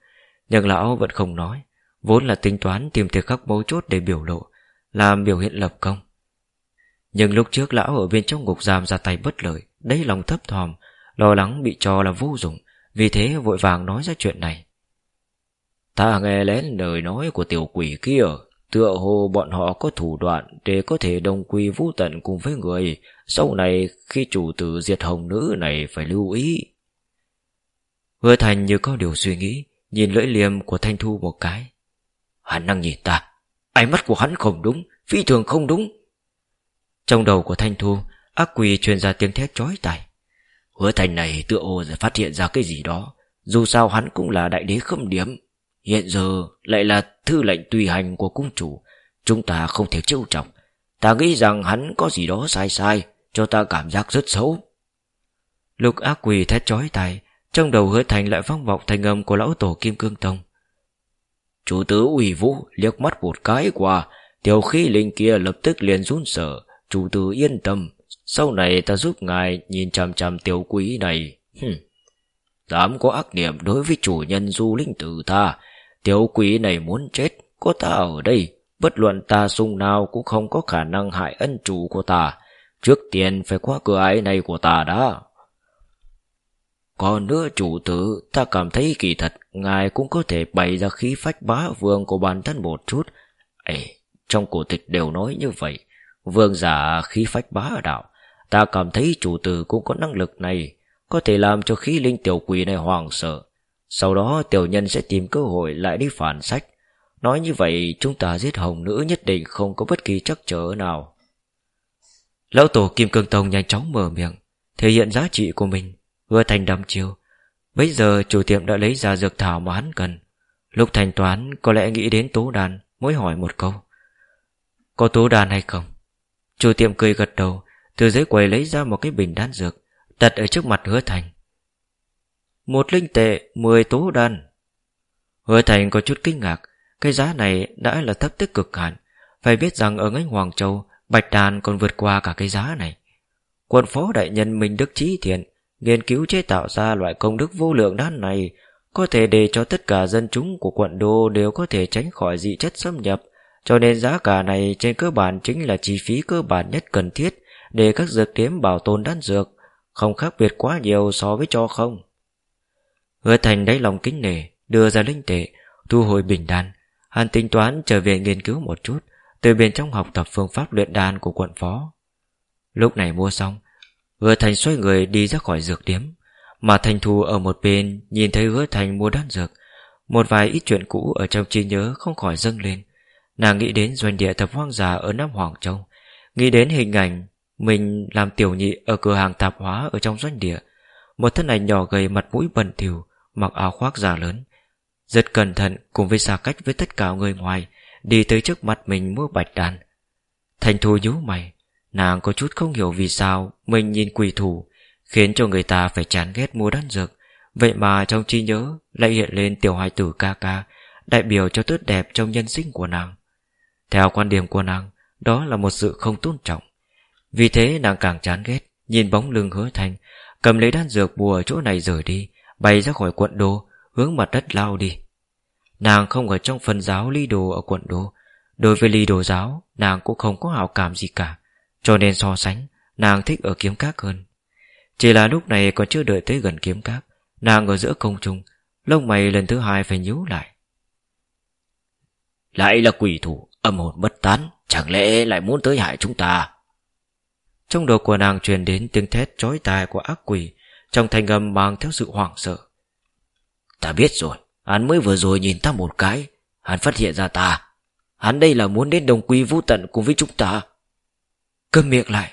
nhưng lão vẫn không nói, vốn là tính toán tìm thời khắc mấu chốt để biểu lộ, làm biểu hiện lập công. Nhưng lúc trước lão ở bên trong ngục giam ra tay bất lợi Đấy lòng thấp thòm Lo lắng bị cho là vô dụng Vì thế vội vàng nói ra chuyện này Ta nghe lén lời nói của tiểu quỷ kia Tựa hồ bọn họ có thủ đoạn Để có thể đồng quy vũ tận cùng với người Sau này khi chủ tử diệt hồng nữ này Phải lưu ý Hứa thành như có điều suy nghĩ Nhìn lưỡi liềm của Thanh Thu một cái. Hắn đang nhìn ta, Ánh mắt của hắn không đúng, Phi thường không đúng. Trong đầu của Thanh Thu, Ác quỷ truyền ra tiếng thét chói tai. Hứa thành này tựa hồ phát hiện ra cái gì đó, Dù sao hắn cũng là đại đế khâm điểm. Hiện giờ lại là thư lệnh tùy hành của cung chủ, Chúng ta không thể trêu trọng Ta nghĩ rằng hắn có gì đó sai sai, Cho ta cảm giác rất xấu. Lục ác quỷ thét chói tai trong đầu hứa thành lại vang vọng thành âm của lão tổ Kim Cương Tông. Chủ tứ ủy vũ liếc mắt một cái qua, Tiểu khí linh kia lập tức liền run sợ. Chủ tử yên tâm, Sau này ta giúp ngài nhìn chằm chằm tiểu quý này. Hừm. Dám có ác niệm đối với chủ nhân du linh tử ta. Tiểu quý này muốn chết, Có ta ở đây. Bất luận ta sung nào cũng không có khả năng hại ân chủ của ta. Trước tiên phải qua cửa ái này của ta đã. Còn nữa chủ tử Ta cảm thấy kỳ thật Ngài cũng có thể bày ra khí phách bá vương của bản thân một chút. Ê, Trong cổ tịch đều nói như vậy. Vương giả khí phách bá đạo Ta cảm thấy chủ tử cũng có năng lực này Có thể làm cho khí linh tiểu quỷ này hoàng sợ. Sau đó tiểu nhân sẽ tìm cơ hội lại đi phản sách. Nói như vậy chúng ta giết hồng nữ nhất định không có bất kỳ chắc trở nào. Lão tổ Kim Cương Tông nhanh chóng mở miệng Thể hiện giá trị của mình. Vừa thành đăm chiêu. Bây giờ chủ tiệm đã lấy ra dược thảo mà hắn cần. Lúc thanh toán, có lẽ nghĩ đến tố đàn, Mới hỏi một câu. Có tố đàn hay không? Chủ tiệm cười gật đầu, Từ dưới quầy lấy ra một cái bình đan dược, Đặt ở trước mặt hứa thành Một linh tệ, Mười tố đan Hứa thành có chút kinh ngạc, Cái giá này đã là thấp tức cực hạn. Phải biết rằng ở ngành Hoàng Châu, Bạch đàn còn vượt qua cả cái giá này. Quân phó đại nhân Minh Đức Trí Thiện Nghiên cứu chế tạo ra loại công đức vô lượng đan này, Có thể để cho tất cả dân chúng của quận đô Đều có thể tránh khỏi dị chất xâm nhập. Cho nên giá cả này trên cơ bản Chính là chi phí cơ bản nhất cần thiết Để các dược điếm bảo tồn đan dược, Không khác biệt quá nhiều so với cho không. Hứa thành đáy lòng kính nể, Đưa ra linh tệ, Thu hồi bình đan. Hắn tính toán trở về nghiên cứu một chút, Từ bên trong học tập phương pháp luyện đan của quận phó. Lúc này mua xong Hứa thành xoay người đi ra khỏi dược điếm, Mà thành thu ở một bên Nhìn thấy hứa thành mua đan dược. Một vài ít chuyện cũ ở trong trí nhớ Không khỏi dâng lên. Nàng nghĩ đến doanh địa thập hoang già ở Nam Hoàng Châu, Nghĩ đến hình ảnh Mình làm tiểu nhị ở cửa hàng tạp hóa Ở trong doanh địa. Một thân ảnh nhỏ gầy mặt mũi bẩn thỉu, Mặc áo khoác già lớn, Rất cẩn thận cùng với xa cách với tất cả người ngoài, Đi tới trước mặt mình mua bạch đàn Thành thu nhíu mày Nàng có chút không hiểu vì sao Mình nhìn quỷ thủ, Khiến cho người ta phải chán ghét mua đan dược. Vậy mà trong trí nhớ Lại hiện lên tiểu hài tử ca ca, Đại biểu cho tốt đẹp trong nhân sinh của nàng. Theo quan điểm của nàng, Đó là một sự không tôn trọng. Vì thế nàng càng chán ghét, Nhìn bóng lưng hứa thành Cầm lấy đan dược bùa ở chỗ này rời đi, Bay ra khỏi quận đô, Hướng mặt đất lao đi. Nàng không ở trong phần giáo ly đồ ở quận đô. Đối với ly đồ giáo, Nàng cũng không có hảo cảm gì cả. Cho nên so sánh Nàng thích ở kiếm các hơn. Chỉ là lúc này còn chưa đợi tới gần kiếm các Nàng ở giữa công trung Lông mày lần thứ hai phải nhíu lại. Lại là quỷ thủ Âm hồn bất tán Chẳng lẽ lại muốn tới hại chúng ta? Trong đầu của nàng truyền đến tiếng thét chói tai của ác quỷ Trong thanh âm mang theo sự hoảng sợ. Ta biết rồi Hắn mới vừa rồi nhìn ta một cái Hắn phát hiện ra ta. Hắn đây là muốn đến đồng quy vô tận cùng với chúng ta Câm miệng lại.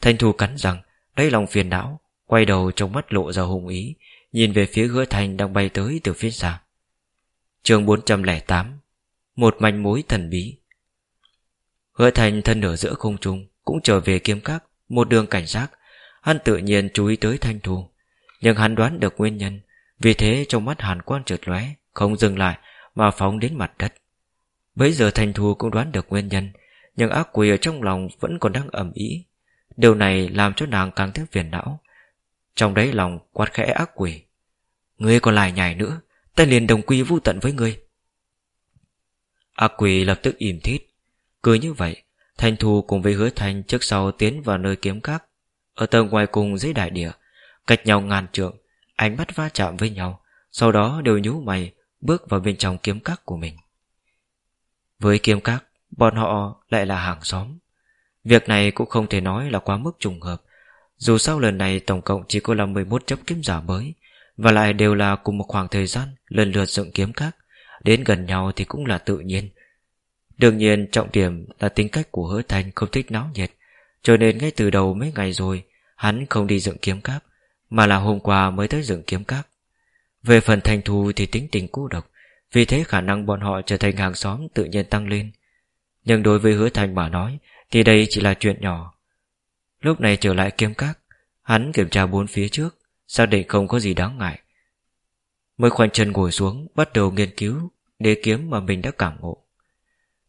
Thanh Thu cắn rằng Đây lòng phiền não, Quay đầu trong mắt lộ ra hùng ý, Nhìn về phía hứa thành đang bay tới từ phía xa. Chương 408 Một manh mối thần bí. Hứa thành thân ở giữa không trung, Cũng trở về kiếm các, Một đường cảnh giác. Hắn tự nhiên chú ý tới Thanh Thu, Nhưng hắn đoán được nguyên nhân, Vì thế trong mắt hàn quan trượt lóe, Không dừng lại mà phóng đến mặt đất. Bây giờ Thanh Thu cũng đoán được nguyên nhân nhưng ác quỷ ở trong lòng vẫn còn đang ẩm ý Điều này làm cho nàng càng thêm phiền não. Trong đấy lòng quát khẽ ác quỷ. Ngươi còn lại nhảy nữa, Ta liền đồng quy vô tận với ngươi. Ác quỷ lập tức im thít. Cứ như vậy, Thanh Thu cùng với hứa thành trước sau tiến vào nơi kiếm các. Ở tầng ngoài cùng dưới đại địa, Cách nhau ngàn trượng, Ánh mắt va chạm với nhau, Sau đó đều nhú mày Bước vào bên trong kiếm các của mình. Với kiếm các Bọn họ lại là hàng xóm. Việc này cũng không thể nói là quá mức trùng hợp. Dù sao lần này tổng cộng chỉ có là 11 chấp kiếm giả mới, Và lại đều là cùng một khoảng thời gian Lần lượt dựng kiếm các. Đến gần nhau thì cũng là tự nhiên. Đương nhiên, trọng điểm là tính cách của hứa thành không thích náo nhiệt. Cho nên ngay từ đầu mấy ngày rồi, Hắn không đi dựng kiếm các, Mà là hôm qua mới tới dựng kiếm các. Về phần thành thù thì tính tình cô độc, Vì thế khả năng bọn họ trở thành hàng xóm tự nhiên tăng lên. Nhưng đối với hứa thành mà nói, Thì đây chỉ là chuyện nhỏ. Lúc này trở lại kiếm các, Hắn kiểm tra bốn phía trước, Xác định không có gì đáng ngại. Mới khoanh chân ngồi xuống, Bắt đầu nghiên cứu Đế kiếm mà mình đã cảm ngộ.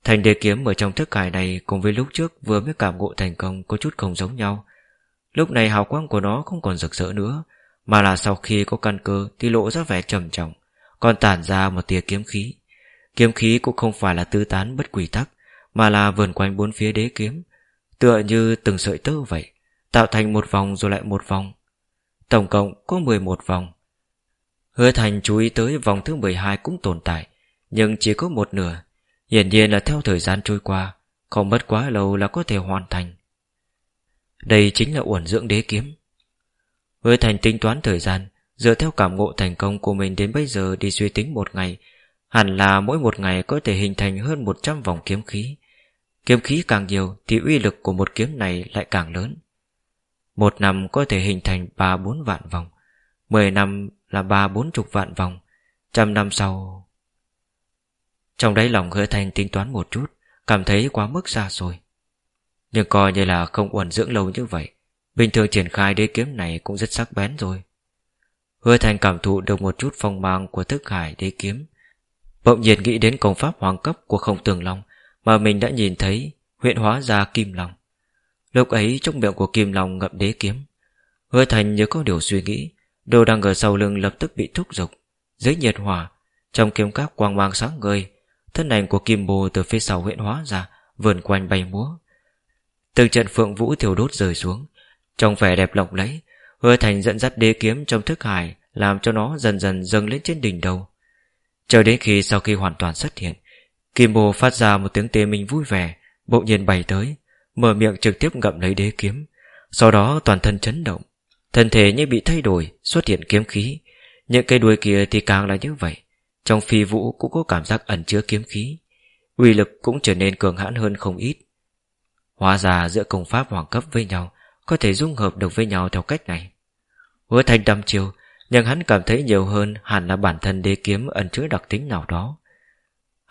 Thành đế kiếm ở trong thức hải này Cùng với lúc trước vừa mới cảm ngộ thành công Có chút không giống nhau. Lúc này hào quang của nó không còn rực rỡ nữa, Mà là sau khi có căn cơ Thì lộ ra vẻ trầm trọng, Còn tản ra một tia kiếm khí. Kiếm khí cũng không phải là tư tán bất quỷ tắc mà là vườn quanh bốn phía đế kiếm, Tựa như từng sợi tơ vậy, Tạo thành một vòng rồi lại một vòng. Tổng cộng có 11 vòng. Hứa thành chú ý tới vòng thứ 12 cũng tồn tại, Nhưng chỉ có một nửa. Hiển nhiên là theo thời gian trôi qua, Không mất quá lâu là có thể hoàn thành. Đây chính là uẩn dưỡng đế kiếm. Hứa thành tính toán thời gian, Dựa theo cảm ngộ thành công của mình đến bây giờ Đi suy tính một ngày, Hẳn là mỗi một ngày có thể hình thành hơn 100 vòng kiếm khí. Kiếm khí càng nhiều Thì uy lực của một kiếm này lại càng lớn. Một năm có thể hình thành 3-4 vạn vòng 10 năm là 3-4 chục vạn vòng, Trăm năm sau. Trong đáy lòng hứa thành tính toán một chút, Cảm thấy quá mức xa xôi. Nhưng coi như là không uẩn dưỡng lâu như vậy, Bình thường triển khai đế kiếm này cũng rất sắc bén rồi. Hứa thành cảm thụ được một chút phong mang của thức hải đế kiếm, Bỗng nhiên nghĩ đến công pháp hoàng cấp của không tường long mà mình đã nhìn thấy huyện hóa ra kim long. Lúc ấy trong miệng của kim long ngậm đế kiếm. Hứa thành nhớ có điều suy nghĩ, Đồ đang ở sau lưng lập tức bị thúc giục, Dưới nhiệt hỏa, Trong kiếm các quang mang sáng ngời, Thân ảnh của kim bồ từ phía sau huyện hóa ra, Vườn quanh bay múa. Từng trận phượng vũ thiểu đốt rơi xuống, Trong vẻ đẹp lộng lẫy, Hứa thành dẫn dắt đế kiếm trong thức hải, Làm cho nó dần dần dâng lên trên đỉnh đầu. Chờ đến khi sau khi hoàn toàn xuất hiện Kim bồ phát ra một tiếng tê minh vui vẻ, Bỗng nhiên bay tới, Mở miệng trực tiếp ngậm lấy đế kiếm. Sau đó toàn thân chấn động, Thân thể như bị thay đổi, Xuất hiện kiếm khí. Những cây đuôi kia thì càng là như vậy, Trong phi vũ cũng có cảm giác ẩn chứa kiếm khí. Uy lực cũng trở nên cường hãn hơn không ít. Hóa ra giữa công pháp hoàng cấp với nhau, Có thể dung hợp được với nhau theo cách này. Hứa Thanh đăm chiều Nhưng hắn cảm thấy nhiều hơn Hẳn là bản thân đế kiếm ẩn chứa đặc tính nào đó.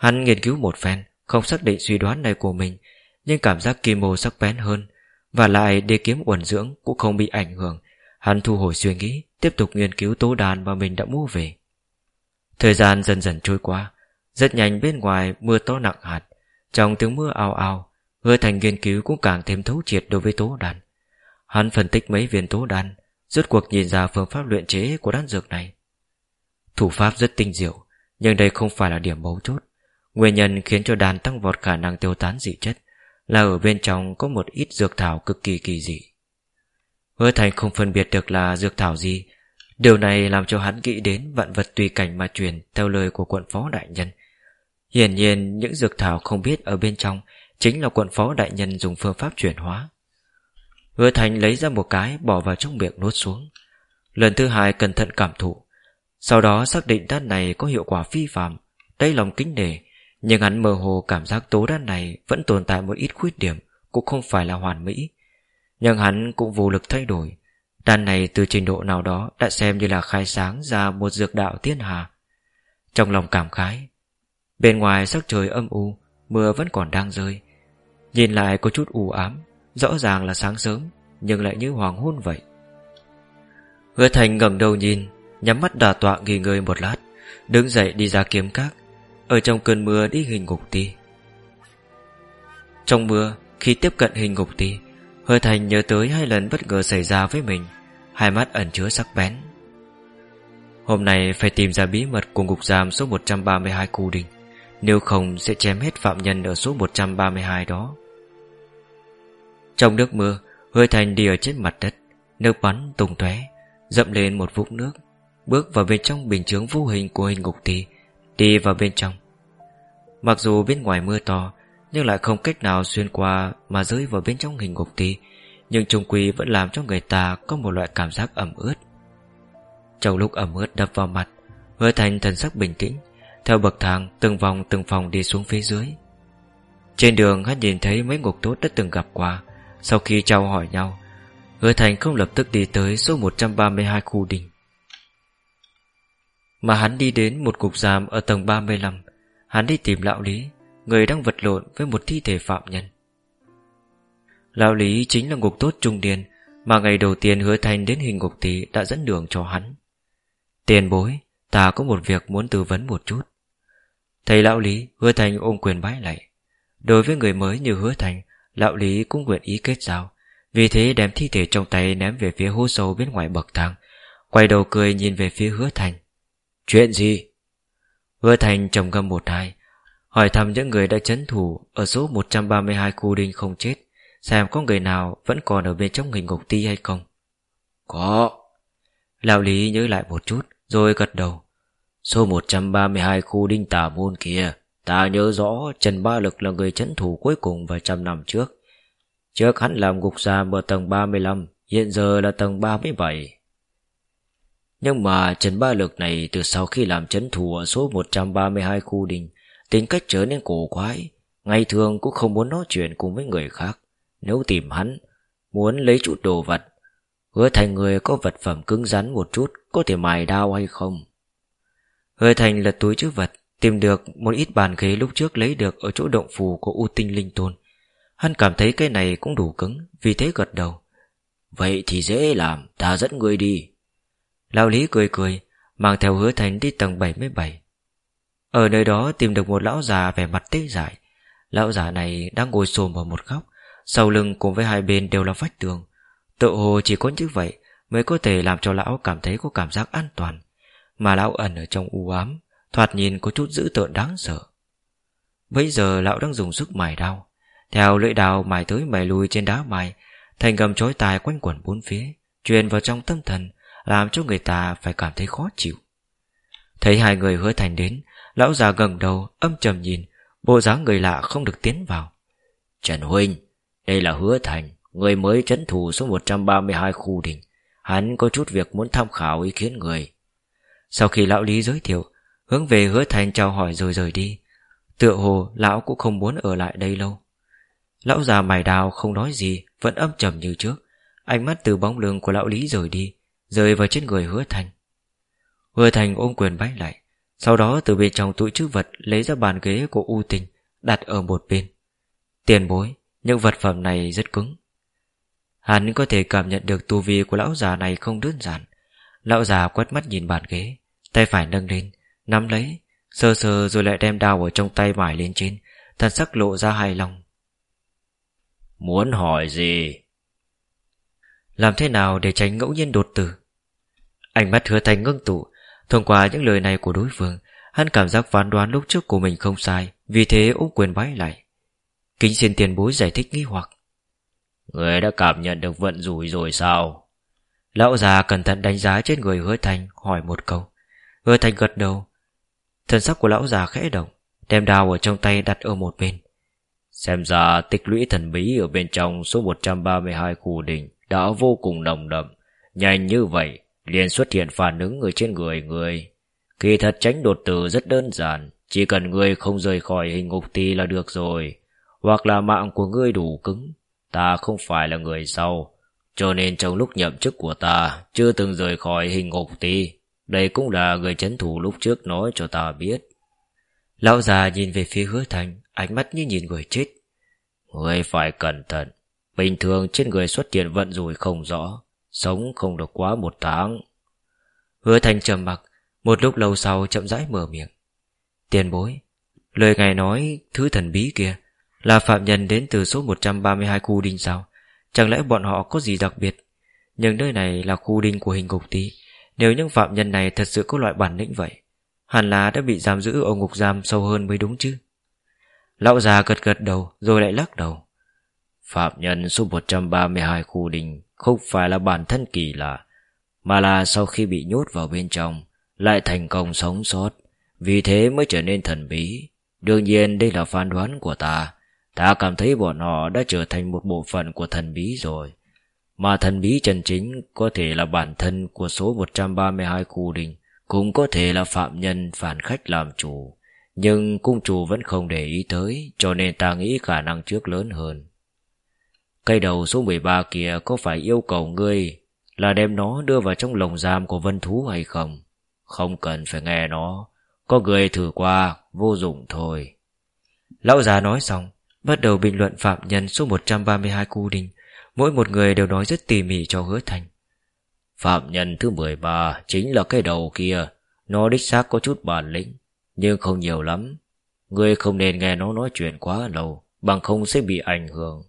Hắn nghiên cứu một phen, Không xác định suy đoán này của mình, Nhưng cảm giác kim mô sắc bén hơn, Và lại đế kiếm uẩn dưỡng Cũng không bị ảnh hưởng. Hắn thu hồi suy nghĩ, Tiếp tục nghiên cứu tố đàn mà mình đã mua về. Thời gian dần dần trôi qua, Rất nhanh bên ngoài mưa to nặng hạt, Trong tiếng mưa ao ao Hứa thành nghiên cứu cũng càng thêm thấu triệt đối với tố đàn. Hắn phân tích mấy viên tố đan Rốt cuộc nhìn ra phương pháp luyện chế của đan dược này. Thủ pháp rất tinh diệu, Nhưng đây không phải là điểm mấu chốt. Nguyên nhân khiến cho đàn tăng vọt khả năng tiêu tán dị chất Là ở bên trong có một ít dược thảo cực kỳ kỳ dị. Hứa thành không phân biệt được là dược thảo gì. Điều này làm cho hắn nghĩ đến vạn vật tùy cảnh mà truyền Theo lời của quận phó đại nhân. Hiển nhiên, những dược thảo không biết ở bên trong Chính là quận phó đại nhân dùng phương pháp chuyển hóa. Hứa thành lấy ra một cái, Bỏ vào trong miệng nuốt xuống. Lần thứ hai cẩn thận cảm thụ. Sau đó xác định đan này có hiệu quả phi phạm Đây lòng kính nể nhưng hắn mơ hồ cảm giác tố đan này Vẫn tồn tại một ít khuyết điểm, Cũng không phải là hoàn mỹ. Nhưng hắn cũng vô lực thay đổi. Đan này từ trình độ nào đó Đã xem như là khai sáng ra một dược đạo thiên hà. Trong lòng cảm khái, Bên ngoài sắc trời âm u, Mưa vẫn còn đang rơi. Nhìn lại có chút u ám, Rõ ràng là sáng sớm, Nhưng lại như hoàng hôn vậy. Hứa thành ngẩng đầu nhìn, Nhắm mắt đà tọa nghỉ ngơi một lát, Đứng dậy đi ra kiếm các. Ở trong cơn mưa đi hình ngục ti Trong mưa, Khi tiếp cận hình ngục ti hơi thành nhớ tới hai lần bất ngờ xảy ra với mình. Hai mắt ẩn chứa sắc bén. Hôm nay phải tìm ra bí mật của ngục giam số 132 Cù Đình, Nếu không sẽ chém hết phạm nhân ở số 132 đó. Trong nước mưa Hơi thành đi ở trên mặt đất, Nước bắn tung tóe, Dậm lên một vũng nước, Bước vào bên trong bình chướng vô hình của hình ngục tỳ Đi vào bên trong. Mặc dù bên ngoài mưa to, Nhưng lại không cách nào xuyên qua Mà rơi vào bên trong hình ngục tí Nhưng trung quy vẫn làm cho người ta Có một loại cảm giác ẩm ướt. Trong lúc ẩm ướt đập vào mặt, Hứa thành thần sắc bình tĩnh, Theo bậc thang từng vòng từng phòng đi xuống phía dưới. Trên đường hắn nhìn thấy mấy ngục tốt đã từng gặp qua. Sau khi trao hỏi nhau, Hứa Thành không lập tức đi tới số 132 khu đình. Mà hắn đi đến một cục giam ở tầng 35 Hắn đi tìm lão Lý, Người đang vật lộn với một thi thể phạm nhân. Lão Lý chính là ngục tốt trung điền Mà ngày đầu tiên hứa thành đến hình ngục tỷ đã dẫn đường cho hắn. Tiền bối, Ta có một việc muốn tư vấn một chút. Thầy lão Lý, hứa thành ôm quyền bái lạy. Đối với người mới như hứa thành, Lão Lý cũng nguyện ý kết giao, Vì thế đem thi thể trong tay ném về phía hố sâu bên ngoài bậc thang, Quay đầu cười nhìn về phía hứa thành. Chuyện gì? Hứa thành trầm ngâm một hai Hỏi thăm những người đã chấn thủ Ở số 132 khu đinh không chết Xem có người nào vẫn còn ở bên trong hình ngục ti hay không Có Lão Lý nhớ lại một chút Rồi gật đầu Số 132 khu đinh tà môn kia Ta nhớ rõ Trần Ba Lực là người chấn thủ cuối cùng vài trăm năm trước. Trước hắn làm gục giam ở tầng 35, hiện giờ là tầng 37. Nhưng mà Trần Ba Lực này từ sau khi làm chấn thủ ở số 132 khu đình, tính cách trở nên cổ quái, ngày thường cũng không muốn nói chuyện cùng với người khác. Nếu tìm hắn, muốn lấy chút đồ vật, hứa thành người có vật phẩm cứng rắn một chút, có thể mài đao hay không? Hứa thành lật túi chữ vật, Tìm được một ít bàn ghế lúc trước lấy được Ở chỗ động phù của U Tinh Linh Tôn Hắn cảm thấy cái này cũng đủ cứng Vì thế gật đầu Vậy thì dễ làm Ta dẫn người đi Lão Lý cười cười, Mang theo hứa thành đi tầng 77 Ở nơi đó tìm được một lão già vẻ mặt tê dại. Lão già này đang ngồi xồm ở một góc, Sau lưng cùng với hai bên đều là vách tường. Tự hồ chỉ có như vậy Mới có thể làm cho lão cảm thấy có cảm giác an toàn. Mà lão ẩn ở trong u ám, Thoạt nhìn có chút dữ tợn đáng sợ. Bây giờ lão đang dùng sức mài đao. Theo lưỡi đao mài tới mài lui trên đá mài, Thành gầm chói tài quanh quẩn bốn phía, Truyền vào trong tâm thần làm cho người ta phải cảm thấy khó chịu. Thấy hai người hứa thành đến, Lão già gần đầu, âm trầm nhìn, Bộ dáng người lạ không được tiến vào. Trần Huynh, Đây là hứa thành, Người mới trấn thủ số 132 khu đình. Hắn có chút việc muốn tham khảo ý kiến người. Sau khi lão Lý giới thiệu, Hướng về hứa thành chào hỏi rồi rời đi. Tựa hồ lão cũng không muốn ở lại đây lâu. Lão già mày đào không nói gì, Vẫn âm trầm như trước. Ánh mắt từ bóng lưng của lão Lý rời đi. Rơi vào trên người hứa thành. Hứa thành ôm quyền bái lại Sau đó từ bên trong túi chữ vật Lấy ra bàn ghế của U Tình Đặt ở một bên. Tiền bối Những vật phẩm này rất cứng. Hắn có thể cảm nhận được tu vi của lão già này không đơn giản. Lão già quét mắt nhìn bàn ghế Tay phải nâng lên Nắm lấy Sơ sơ rồi lại đem đao ở trong tay mải lên trên Thần sắc lộ ra hài lòng. Muốn hỏi gì? Làm thế nào để tránh ngẫu nhiên đột tử Ánh mắt hứa thành ngưng tụ. Thông qua những lời này của đối phương Hắn cảm giác phán đoán lúc trước của mình không sai Vì thế ôm quyền bái lại. Kính xin tiền bối giải thích nghi hoặc. Người đã cảm nhận được vận rủi rồi sao? Lão già cẩn thận đánh giá trên người hứa thành Hỏi một câu. Hứa thành gật đầu. Thân sắc của lão già khẽ động Đem đào ở trong tay đặt ở một bên. Xem ra tích lũy thần bí Ở bên trong số 132 khu đỉnh Đã vô cùng nồng đậm. Nhanh như vậy liền xuất hiện phản ứng ở trên người người. Kỳ thật tránh đột tử rất đơn giản. Chỉ cần người không rời khỏi hình ngục ti là được rồi. Hoặc là mạng của ngươi đủ cứng. Ta không phải là người sau. Cho nên trong lúc nhậm chức của ta, Chưa từng rời khỏi hình ngục ti Đây cũng là người chấn thủ lúc trước nói cho ta biết. Lão già nhìn về phía hứa thành, Ánh mắt như nhìn người chết. Người phải cẩn thận. Bình thường trên người xuất hiện vận rủi không rõ. Sống không được quá một tháng. Hứa thành trầm mặc, Một lúc lâu sau chậm rãi mở miệng. Tiền bối, Lời ngài nói thứ thần bí kia Là phạm nhân đến từ số 132 khu đinh sao? Chẳng lẽ bọn họ có gì đặc biệt? Nhưng nơi này là khu đinh của hình ngục tí. Nếu những phạm nhân này thật sự có loại bản lĩnh vậy, Hẳn là đã bị giam giữ ở ngục giam sâu hơn mới đúng chứ? Lão già gật gật đầu Rồi lại lắc đầu. Phạm nhân số 132 khu đình không phải là bản thân kỳ lạ, Mà là sau khi bị nhốt vào bên trong, Lại thành công sống sót. Vì thế mới trở nên thần bí. Đương nhiên, đây là phán đoán của ta. Ta cảm thấy bọn họ đã trở thành một bộ phận của thần bí rồi. Mà thần bí chân chính có thể là bản thân của số 132 khu đình, Cũng có thể là phạm nhân phản khách làm chủ. Nhưng cung chủ vẫn không để ý tới, Cho nên ta nghĩ khả năng trước lớn hơn. Cây đầu số 13 kia có phải yêu cầu ngươi Là đem nó đưa vào trong lồng giam của vân thú hay không? Không cần phải nghe nó. Có người thử qua, Vô dụng thôi. Lão già nói xong, Bắt đầu bình luận phạm nhân số 132 cu đình. Mỗi một người đều nói rất tỉ mỉ cho hứa thành. Phạm nhân thứ 13 Chính là cái đầu kia. Nó đích xác có chút bản lĩnh, Nhưng không nhiều lắm. Ngươi không nên nghe nó nói chuyện quá lâu, Bằng không sẽ bị ảnh hưởng.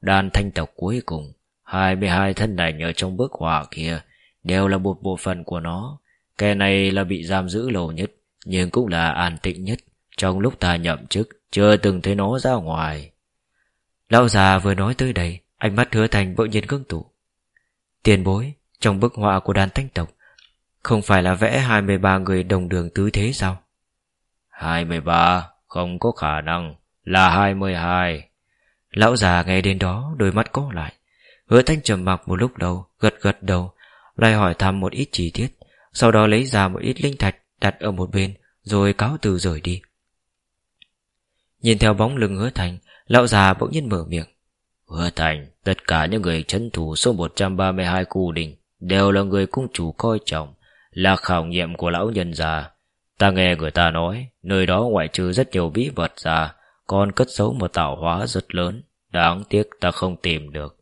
Đàn thanh tộc cuối cùng 22 thân ảnh ở trong bức họa kia, Đều là một bộ phận của nó. Kẻ này là bị giam giữ lâu nhất, Nhưng cũng là an tĩnh nhất, Trong lúc ta nhậm chức, Chưa từng thấy nó ra ngoài. Lão già vừa nói tới đây, Ánh mắt hứa thành bỗng nhiên ngưng tụ. Tiền bối, Trong bức họa của đàn thanh tộc, Không phải là vẽ 23 người đồng đường tứ thế sao? 23 Không có khả năng, Là 22 Lão già nghe đến đó, đôi mắt có lại. Hứa thanh trầm mặc một lúc đầu Gật gật đầu, Lại hỏi thăm một ít chi tiết, Sau đó lấy ra một ít linh thạch đặt ở một bên, Rồi cáo từ rời đi. Nhìn theo bóng lưng hứa thành, Lão già bỗng nhiên mở miệng. Hứa thành, Tất cả những người chấn thủ số 132 khu đình Đều là người cung chủ coi trọng, Là khảo nghiệm của lão nhân già. Ta nghe người ta nói, Nơi đó ngoại trừ rất nhiều bí vật ra Còn cất giấu một tạo hóa rất lớn. Đáng tiếc ta không tìm được.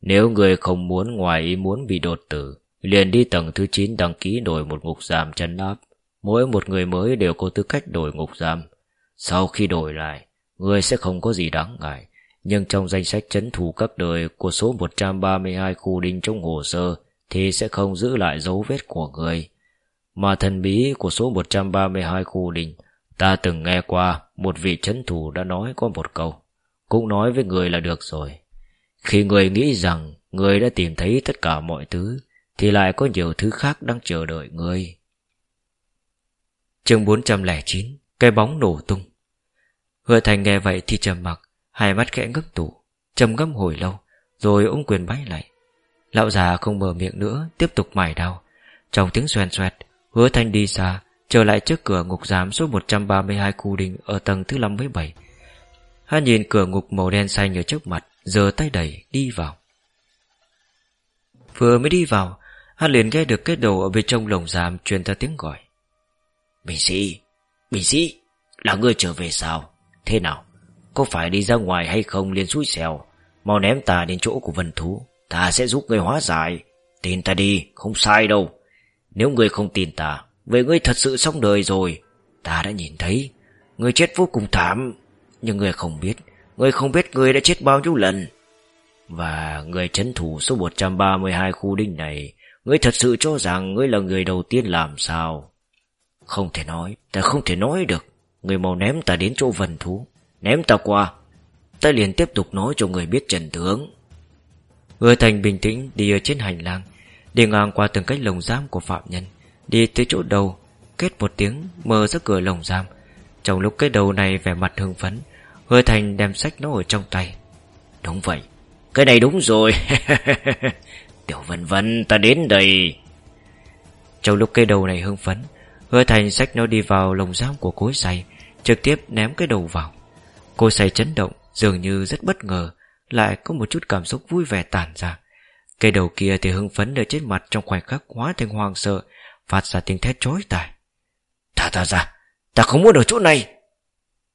Nếu người không muốn ngoài ý muốn bị đột tử, Liền đi tầng thứ 9 đăng ký đổi một ngục giam chân áp. Mỗi một người mới đều có tư cách đổi ngục giam. Sau khi đổi lại, Người sẽ không có gì đáng ngại. Nhưng trong danh sách chấn thủ các đời Của số 132 khu đinh trong hồ sơ, Thì sẽ không giữ lại dấu vết của người. Mà thần bí của số 132 khu đinh, Ta từng nghe qua, Một vị chấn thủ đã nói có một câu. Cũng nói với người là được rồi. Khi người nghĩ rằng Người đã tìm thấy tất cả mọi thứ, Thì lại có nhiều thứ khác đang chờ đợi người. Chương 409 Cái bóng nổ tung. Hứa Thành nghe vậy thì trầm mặc, Hai mắt khẽ ngước tủ, trầm ngâm hồi lâu, Rồi ôm quyền bái lại. Lão già không mở miệng nữa, Tiếp tục mải đau Trong tiếng xoèn xoẹt, Hứa Thành đi xa, Trở lại trước cửa ngục giám số 132 khu đình Ở tầng thứ 57 Hắn nhìn cửa ngục màu đen xanh ở trước mặt Giờ tay đẩy đi vào. Vừa mới đi vào, Hắn liền nghe được cái đầu ở bên trong lồng giam Truyền ra tiếng gọi. Bình sĩ Bình sĩ, Là người trở về sao? Thế nào? Có phải đi ra ngoài hay không liền suối xèo Mau ném ta đến chỗ của vân thú, Ta sẽ giúp ngươi hóa giải. Tin ta đi, Không sai đâu. Nếu người không tin ta, Vậy ngươi thật sự xong đời rồi. Ta đã nhìn thấy, Ngươi chết vô cùng thảm. Nhưng người không biết người không biết người đã chết bao nhiêu lần. Và người chấn thủ số 132 khu đinh này người thật sự cho rằng người là người đầu tiên làm sao? Không thể nói, Ta không thể nói được. Người mau ném ta đến chỗ vần thú, Ném ta qua. Ta liền tiếp tục nói cho người biết trần tướng. Hứa Thành bình tĩnh, đi ở trên hành lang, Đi ngang qua từng cách lồng giam của phạm nhân, Đi tới chỗ đầu, Kết một tiếng, mở ra cửa lồng giam. Trong lúc cái đầu này vẻ mặt hưng phấn Hứa Thành đem sách nó ở trong tay. Đúng vậy. Cái này đúng rồi. *laughs* Tiểu vân vân, ta đến đây. Trong lúc cây đầu này hưng phấn, Hứa Thành sách nó đi vào lồng giam của cối xay Trực tiếp ném cái đầu vào. Cô xay chấn động, Dường như rất bất ngờ, Lại có một chút cảm xúc vui vẻ tản ra. Cây đầu kia thì hưng phấn ở trên mặt Trong khoảnh khắc hóa thành hoàng sợ, Phát ra tiếng thét chói tai. Ta ta ra, Ta không muốn ở chỗ này.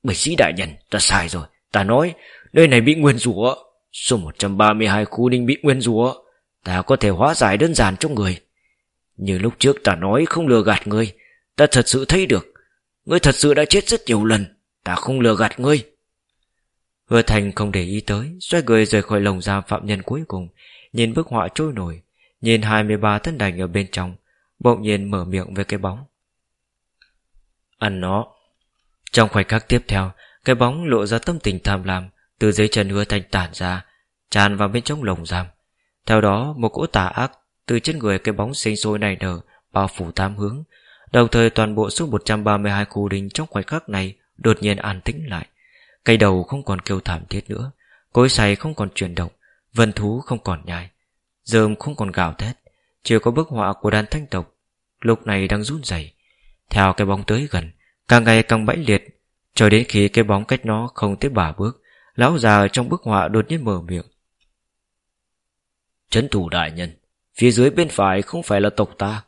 Bạch sĩ đại nhân, Ta sai rồi. Ta nói, Nơi này bị nguyên rủa. Số 132 khu ninh bị nguyên rủa. Ta có thể hóa giải đơn giản cho người. Như lúc trước ta nói không lừa gạt ngươi Ta thật sự thấy được. Ngươi thật sự đã chết rất nhiều lần, Ta không lừa gạt ngươi Hứa Thành không để ý tới, Xoay người rời khỏi lồng giam phạm nhân cuối cùng, Nhìn bức họa trôi nổi, Nhìn 23 thân đành ở bên trong, Bỗng nhiên mở miệng với cái bóng. Ăn nó. Trong khoảnh khắc tiếp theo, Cái bóng lộ ra tâm tình tham lam, Từ dưới chân hứa thành tản ra, Tràn vào bên trong lồng giam. Theo đó, một cỗ tà ác Từ trên người cái bóng sinh sôi này nở, Bao phủ tám hướng, Đồng thời toàn bộ số 132 khu đình Trong khoảnh khắc này đột nhiên an tĩnh lại. Cây đầu không còn kêu thảm thiết nữa, Cối xay không còn chuyển động, Vân thú không còn nhai Dơm không còn gào thét, chưa có bức họa của đàn thanh tộc, Lúc này đang run rẩy. Theo cái bóng tới gần Càng ngày càng mãnh liệt, Cho đến khi cái bóng cách nó không tới bả bước, Lão già trong bức họa đột nhiên mở miệng. Chấn thủ đại nhân, Phía dưới bên phải không phải là tộc ta?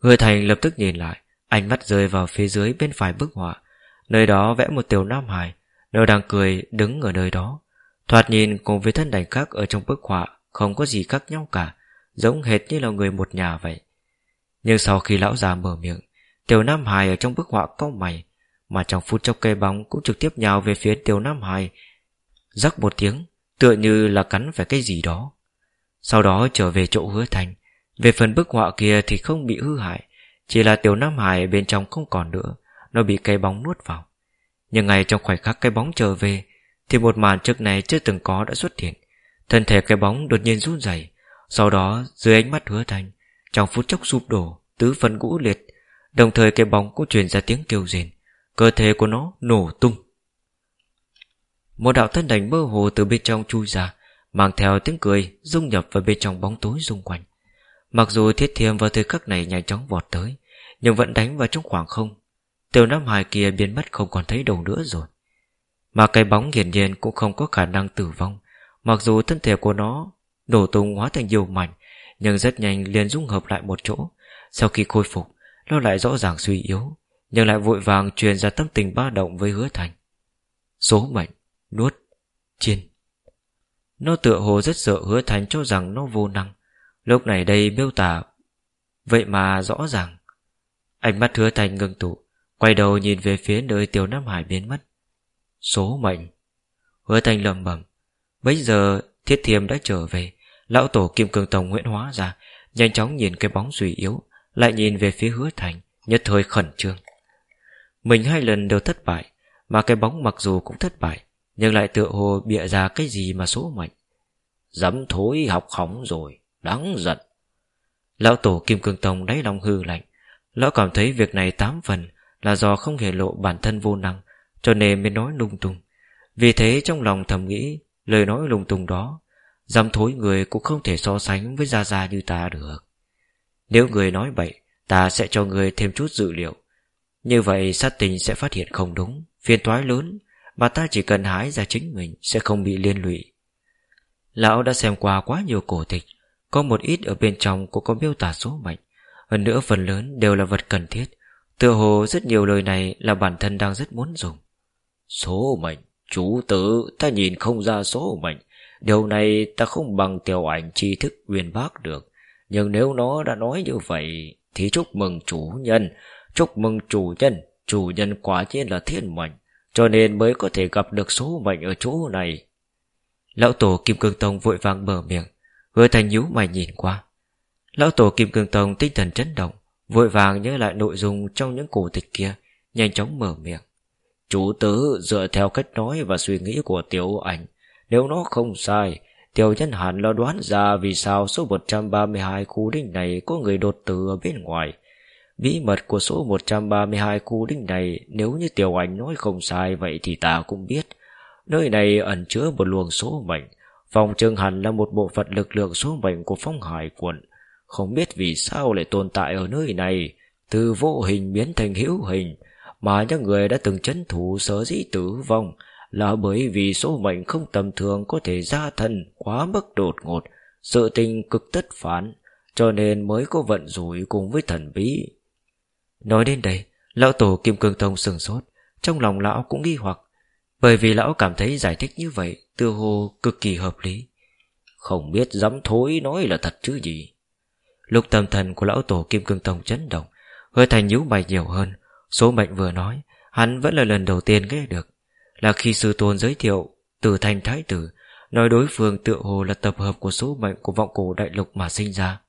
Người thành lập tức nhìn lại, Ánh mắt rơi vào phía dưới bên phải bức họa. Nơi đó vẽ một tiểu nam hài Nơi đang cười, đứng ở nơi đó. Thoạt nhìn cùng với thân ảnh khác ở trong bức họa, Không có gì khác nhau cả, Giống hệt như là người một nhà vậy. Nhưng sau khi lão già mở miệng Tiểu Nam Hải ở trong bức họa cau mày, Mà trong phút chốc cây bóng cũng trực tiếp nhào về phía Tiểu Nam Hải. Rắc một tiếng, Tựa như là cắn phải cái gì đó. Sau đó trở về chỗ hứa thành. Về phần bức họa kia thì không bị hư hại, Chỉ là Tiểu Nam Hải bên trong không còn nữa, Nó bị cây bóng nuốt vào. Nhưng ngay trong khoảnh khắc cây bóng trở về, Thì một màn trước này chưa từng có đã xuất hiện. Thân thể cây bóng đột nhiên run rẩy, Sau đó dưới ánh mắt hứa thành, Trong phút chốc sụp đổ, Tứ phần ngũ liệt Đồng thời cái bóng cũng truyền ra tiếng kêu rền Cơ thể của nó nổ tung. Một đạo thân ảnh mơ hồ từ bên trong chui ra, Mang theo tiếng cười Dung nhập vào bên trong bóng tối xung quanh. Mặc dù thiết thiêm vào thời khắc này nhanh chóng vọt tới, Nhưng vẫn đánh vào trong khoảng không. Tiểu Nam Hải kia biến mất không còn thấy đâu nữa rồi. Mà cái bóng hiển nhiên cũng không có khả năng tử vong. Mặc dù thân thể của nó Nổ tung hóa thành nhiều mảnh, Nhưng rất nhanh liền dung hợp lại một chỗ. Sau khi khôi phục nó lại rõ ràng suy yếu, Nhưng lại vội vàng truyền ra tâm tình ba động với hứa thành. Số mệnh, Nuốt, Chiên. Nó tựa hồ rất sợ hứa thành cho rằng nó vô năng. Lúc này đây miêu tả, Vậy mà rõ ràng. Ánh mắt hứa thành ngưng tụ, Quay đầu nhìn về phía nơi Tiểu Nam Hải biến mất. Số mệnh. Hứa thành lầm bẩm, Bây giờ thiết thiềm đã trở về. Lão tổ Kim Cương Tông nguyễn hóa ra, Nhanh chóng nhìn cái bóng suy yếu. Lại nhìn về phía hứa thành, Nhất thời khẩn trương. Mình hai lần đều thất bại, Mà cái bóng mặc dù cũng thất bại, Nhưng lại tựa hồ bịa ra cái gì mà số mệnh Dám thối học hỏng rồi, Đáng giận. Lão tổ Kim Cương Tông đáy lòng hư lạnh, Lão cảm thấy việc này tám phần Là do không hề lộ bản thân vô năng, Cho nên mới nói lung tung. Vì thế trong lòng thầm nghĩ, Lời nói lung tung đó Dám thối người cũng không thể so sánh với Gia Gia như ta được. Nếu người nói bậy, Ta sẽ cho người thêm chút dự liệu. Như vậy sát tình sẽ phát hiện không đúng, Phiền toái lớn, Mà ta chỉ cần hái ra chính mình Sẽ không bị liên lụy. Lão đã xem qua quá nhiều cổ tịch, Có một ít ở bên trong cũng có miêu tả số mệnh, Hơn nữa phần lớn đều là vật cần thiết. Tựa hồ rất nhiều lời này Là bản thân đang rất muốn dùng. Số mệnh, Chú tử ta nhìn không ra số mệnh. Điều này ta không bằng tiểu ảnh tri thức uyên bác được. Nhưng nếu nó đã nói như vậy, Thì chúc mừng chủ nhân. Chúc mừng chủ nhân. Chủ nhân quả nhiên là thiên mệnh, Cho nên mới có thể gặp được số mệnh ở chỗ này. Lão tổ Kim Cương Tông vội vàng mở miệng, Hứa thành nhíu mày nhìn qua. Lão tổ Kim Cương Tông tinh thần chấn động, Vội vàng nhớ lại nội dung trong những cổ tịch kia, Nhanh chóng mở miệng. Chủ tứ dựa theo cách nói và suy nghĩ của tiểu ảnh, Nếu nó không sai Tiểu nhân hẳn lo đoán ra vì sao số 132 khu đinh này có người đột tử ở bên ngoài. Bí mật của số 132 khu đinh này, nếu như tiểu ảnh nói không sai vậy thì ta cũng biết. Nơi này ẩn chứa một luồng số mệnh. Phòng trường hẳn là một bộ phận lực lượng số mệnh của phong hải quận. Không biết vì sao lại tồn tại ở nơi này. Từ vô hình biến thành hữu hình. Mà những người đã từng chấn thủ sở dĩ tử vong là bởi vì số mệnh không tầm thường có thể ra thân quá mức đột ngột, sự tình cực tất phán, cho nên mới có vận rủi cùng với thần bí. Nói đến đây, lão tổ Kim Cương Tông sừng sốt, trong lòng lão cũng nghi hoặc, bởi vì lão cảm thấy giải thích như vậy tư hồ cực kỳ hợp lý. Không biết dám thối nói là thật chứ gì. Lúc tâm thần của lão tổ Kim Cương Tông chấn động, hơi thành nhíu mày nhiều hơn, số mệnh vừa nói, hắn vẫn là lần đầu tiên nghe được là khi sư tôn giới thiệu Tử thành thái tử, Nói đối phương tựa hồ là tập hợp của số mệnh Của vọng cổ đại lục mà sinh ra.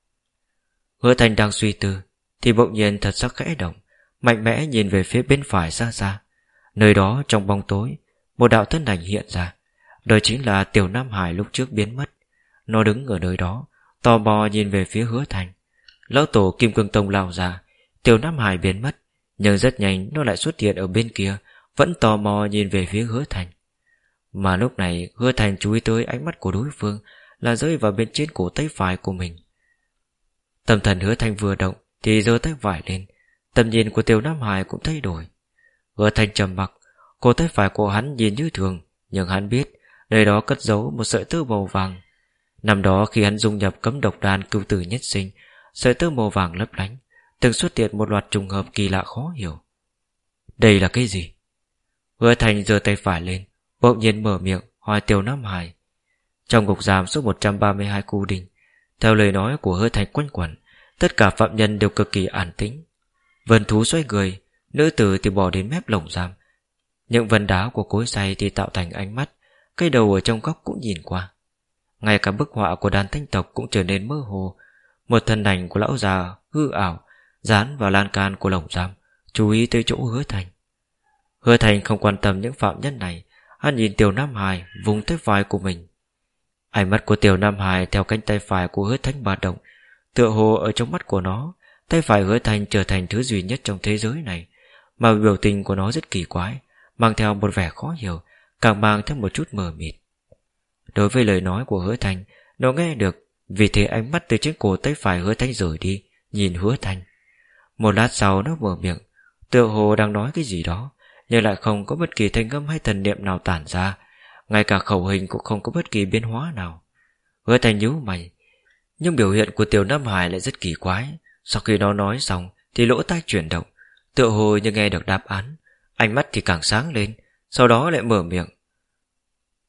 Hứa thành đang suy tư, Thì bỗng nhiên thật sắc khẽ động, Mạnh mẽ nhìn về phía bên phải xa xa. Nơi đó trong bóng tối, Một đạo thân ảnh hiện ra. Đó chính là Tiểu Nam Hải lúc trước biến mất. Nó đứng ở nơi đó, Tò mò nhìn về phía hứa thành Lão tổ Kim Cương Tông lao ra, Tiểu Nam Hải biến mất, Nhưng rất nhanh nó lại xuất hiện ở bên kia vẫn tò mò nhìn về phía hứa thành. Mà lúc này, hứa thành chú ý tới ánh mắt của đối phương Là rơi vào bên trên cổ tay phải của mình. Tâm thần hứa thành vừa động Thì giơ tay phải lên, Tầm nhìn của tiểu Nam Hải cũng thay đổi. Hứa thành trầm mặc, Cổ tay phải của hắn nhìn như thường, Nhưng hắn biết Nơi đó cất giấu một sợi tơ màu vàng. Năm đó khi hắn dung nhập cấm độc đan cưu tử nhất sinh, Sợi tơ màu vàng lấp lánh, Từng xuất hiện một loạt trùng hợp kỳ lạ khó hiểu. Đây là cái gì? Hứa Thành giơ tay phải lên, Bỗng nhiên mở miệng hỏi Tiêu Nam Hải. Trong ngục giam số 132 cù đình, Theo lời nói của Hứa Thành quanh quẩn, Tất cả phạm nhân đều cực kỳ an tĩnh. Vân thú xoay người, Nữ tử thì bỏ đến mép lồng giam. Những vân đá của cối xay thì tạo thành ánh mắt, Cây đầu ở trong góc cũng nhìn qua. Ngay cả bức họa của đàn thanh tộc Cũng trở nên mơ hồ. Một thân ảnh của lão già hư ảo, Dán vào lan can của lồng giam, Chú ý tới chỗ hứa thành Hứa Thành không quan tâm những phạm nhân này. Hắn nhìn Tiểu Nam Hải vùng tay phải của mình. Ánh mắt của Tiểu Nam Hải Theo cánh tay phải của hứa Thành bà động. Tựa hồ ở trong mắt của nó, Tay phải hứa Thành trở thành thứ duy nhất trong thế giới này. Mà biểu tình của nó rất kỳ quái, Mang theo một vẻ khó hiểu, Càng mang theo một chút mờ mịt. Đối với lời nói của hứa Thành Nó nghe được, Vì thế ánh mắt từ trên cổ tay phải hứa Thành rời đi, Nhìn hứa Thành Một lát sau nó mở miệng, Tựa hồ đang nói cái gì đó nhưng lại không có bất kỳ thanh âm hay thần niệm nào tản ra, Ngay cả khẩu hình cũng không có bất kỳ biến hóa nào. Hứa thành nhíu mày, Nhưng biểu hiện của Tiểu Nam Hải lại rất kỳ quái. Sau khi nó nói xong Thì lỗ tai chuyển động, Tựa hồ như nghe được đáp án. Ánh mắt thì càng sáng lên, Sau đó lại mở miệng.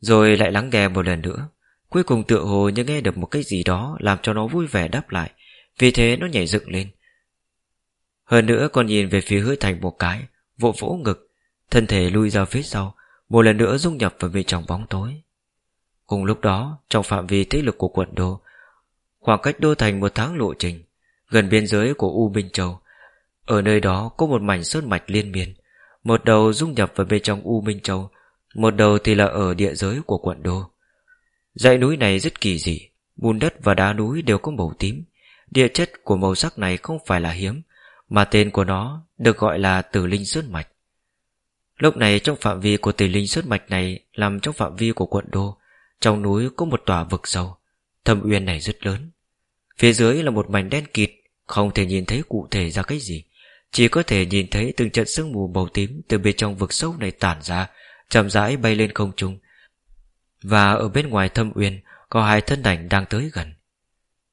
Rồi lại lắng nghe một lần nữa. Cuối cùng tựa hồ như nghe được một cái gì đó Làm cho nó vui vẻ đáp lại. Vì thế nó nhảy dựng lên. Hơn nữa còn nhìn về phía hứa thành một cái, Vỗ vỗ ngực. Thân thể lui ra phía sau, Một lần nữa dung nhập vào bên trong bóng tối. Cùng lúc đó, Trong phạm vi thế lực của quận đô, Khoảng cách đô thành một tháng lộ trình, Gần biên giới của U Minh Châu. Ở nơi đó có một mảnh sơn mạch liên miên, Một đầu dung nhập vào bên trong U Minh Châu, Một đầu thì là ở địa giới của quận đô. Dãy núi này rất kỳ dị, Bùn đất và đá núi đều có màu tím. Địa chất của màu sắc này không phải là hiếm, Mà tên của nó được gọi là Tử Linh Sơn Mạch. Lúc này trong phạm vi của tỷ Linh xuất Mạch này làm trong phạm vi của quận đô, Trong núi có một tòa vực sâu, Thâm uyên này rất lớn. Phía dưới là một mảnh đen kịt, Không thể nhìn thấy cụ thể ra cái gì, Chỉ có thể nhìn thấy từng trận sương mù màu tím Từ bên trong vực sâu này tản ra, chậm rãi bay lên không trung. Và ở bên ngoài thâm uyên, Có hai thân ảnh đang tới gần.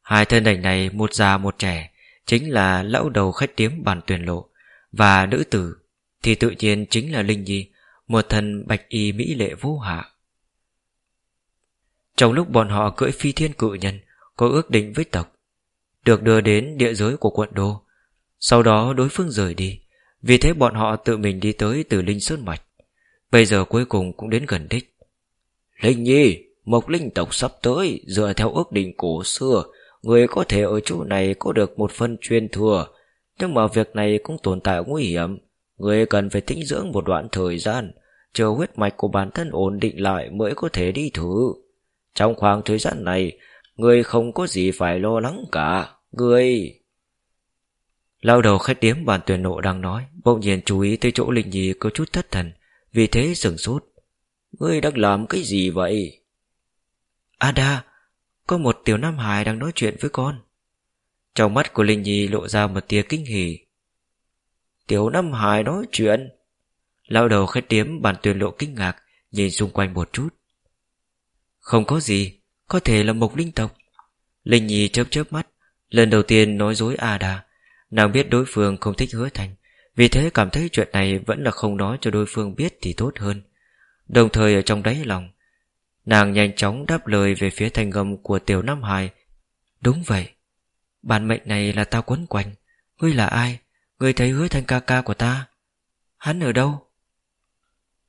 Hai thân ảnh này một già một trẻ, Chính là lão đầu khách tiếm bàn tuyển lộ, Và nữ tử thì tự nhiên chính là Linh Nhi, Một thần bạch y mỹ lệ vô hạ. Trong lúc bọn họ cưỡi phi thiên cự nhân, Có ước định với tộc, Được đưa đến địa giới của quận đô. Sau đó đối phương rời đi, Vì thế bọn họ tự mình đi tới từ Linh Sơn Mạch. Bây giờ cuối cùng cũng đến gần đích. Linh Nhi, Mộc linh tộc sắp tới, Dựa theo ước định cổ xưa, Người có thể ở chỗ này có được một phần truyền thừa. Nhưng mà việc này cũng tồn tại nguy hiểm. Người cần phải tĩnh dưỡng một đoạn thời gian, Chờ huyết mạch của bản thân ổn định lại Mới có thể đi thử. Trong khoảng thời gian này, Người không có gì phải lo lắng cả, Người. Lao đầu khách điếm bàn tuyển nộ đang nói, Bỗng nhiên chú ý tới chỗ Linh Nhi có chút thất thần, Vì thế sừng sốt. Ngươi đang làm cái gì vậy? Ada, Có một tiểu nam hài đang nói chuyện với con. Trong mắt của Linh Nhi lộ ra một tia kinh hỉ. Tiểu nam Hải nói chuyện. Lao đầu khét tiếm bàn tuyển lộ kinh ngạc, Nhìn xung quanh một chút. Không có gì, Có thể là một linh tộc. Linh Nhi chớp chớp mắt, Lần đầu tiên nói dối A Đà. Nàng biết đối phương không thích hứa thành, Vì thế cảm thấy chuyện này vẫn là không nói cho đối phương biết thì tốt hơn. Đồng thời ở trong đáy lòng, Nàng nhanh chóng đáp lời về phía thành ngầm của tiểu Nam Hải. Đúng vậy, Bản mệnh này là tao quấn quanh, Ngươi là ai? Ngươi thấy hứa thanh ca ca của ta. Hắn ở đâu?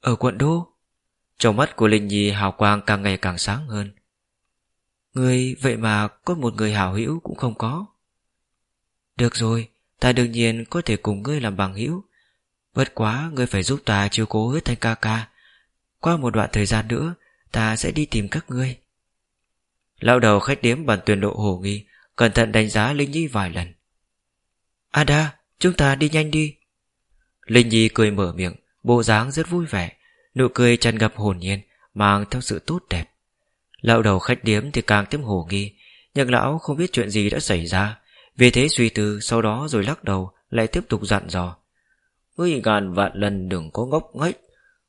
Ở quận đô. Trong mắt của Linh Nhi, hào quang càng ngày càng sáng hơn. Ngươi vậy mà có một người hảo hữu cũng không có. Được rồi, Ta đương nhiên có thể cùng ngươi làm bằng hữu. Bất quá ngươi phải giúp ta chiếu cố hứa thanh ca ca. Qua một đoạn thời gian nữa, Ta sẽ đi tìm các ngươi. Lão đầu khách điếm bằng tuyển độ hồ nghi, Cẩn thận đánh giá Linh Nhi vài lần. Ada Chúng ta đi nhanh đi. Linh Nhi cười mở miệng, Bộ dáng rất vui vẻ, Nụ cười tràn ngập hồn nhiên, Mang theo sự tốt đẹp. Lão đầu khách điếm thì càng thêm hồ nghi, Nhưng lão không biết chuyện gì đã xảy ra, Vì thế suy tư, sau đó rồi lắc đầu, Lại tiếp tục dặn dò. Ngươi ngàn vạn lần đừng có ngốc nghếch.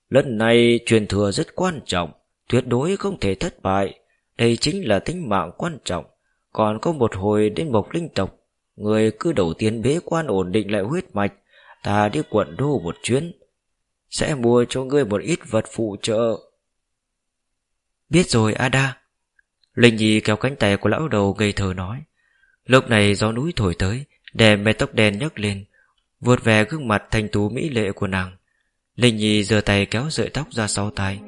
Lần này truyền thừa rất quan trọng, Tuyệt đối không thể thất bại. Đây chính là tính mạng quan trọng. Còn có một hồi đến mộc linh tộc Người cứ đầu tiên bế quan ổn định lại huyết mạch, Ta đi quận đô một chuyến, Sẽ mua cho ngươi một ít vật phụ trợ. Biết rồi, Ada. Linh Nhi kéo cánh tay của lão đầu ngây thờ nói. Lúc này gió núi thổi tới, Đè mẹ tóc đen nhấc lên Vượt về gương mặt thanh tú mỹ lệ của nàng. Linh Nhi giơ tay kéo sợi tóc ra sau tai.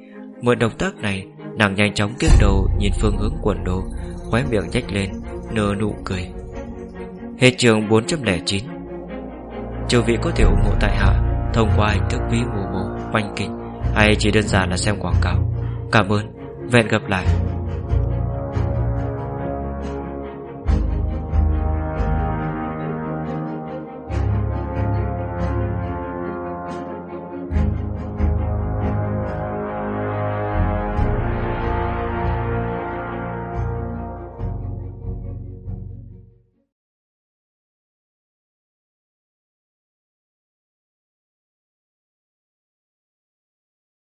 Mượn động tác này, Nàng nhanh chóng kiếp đầu nhìn phương hướng quần đồ Khóe miệng nhếch lên, Nở nụ cười. Hết trường 409 Chư vị có thể ủng hộ tại hạ Thông qua hình thức ví mù mù, quanh kinh Hay chỉ đơn giản là xem quảng cáo. Cảm ơn. Và hẹn gặp lại.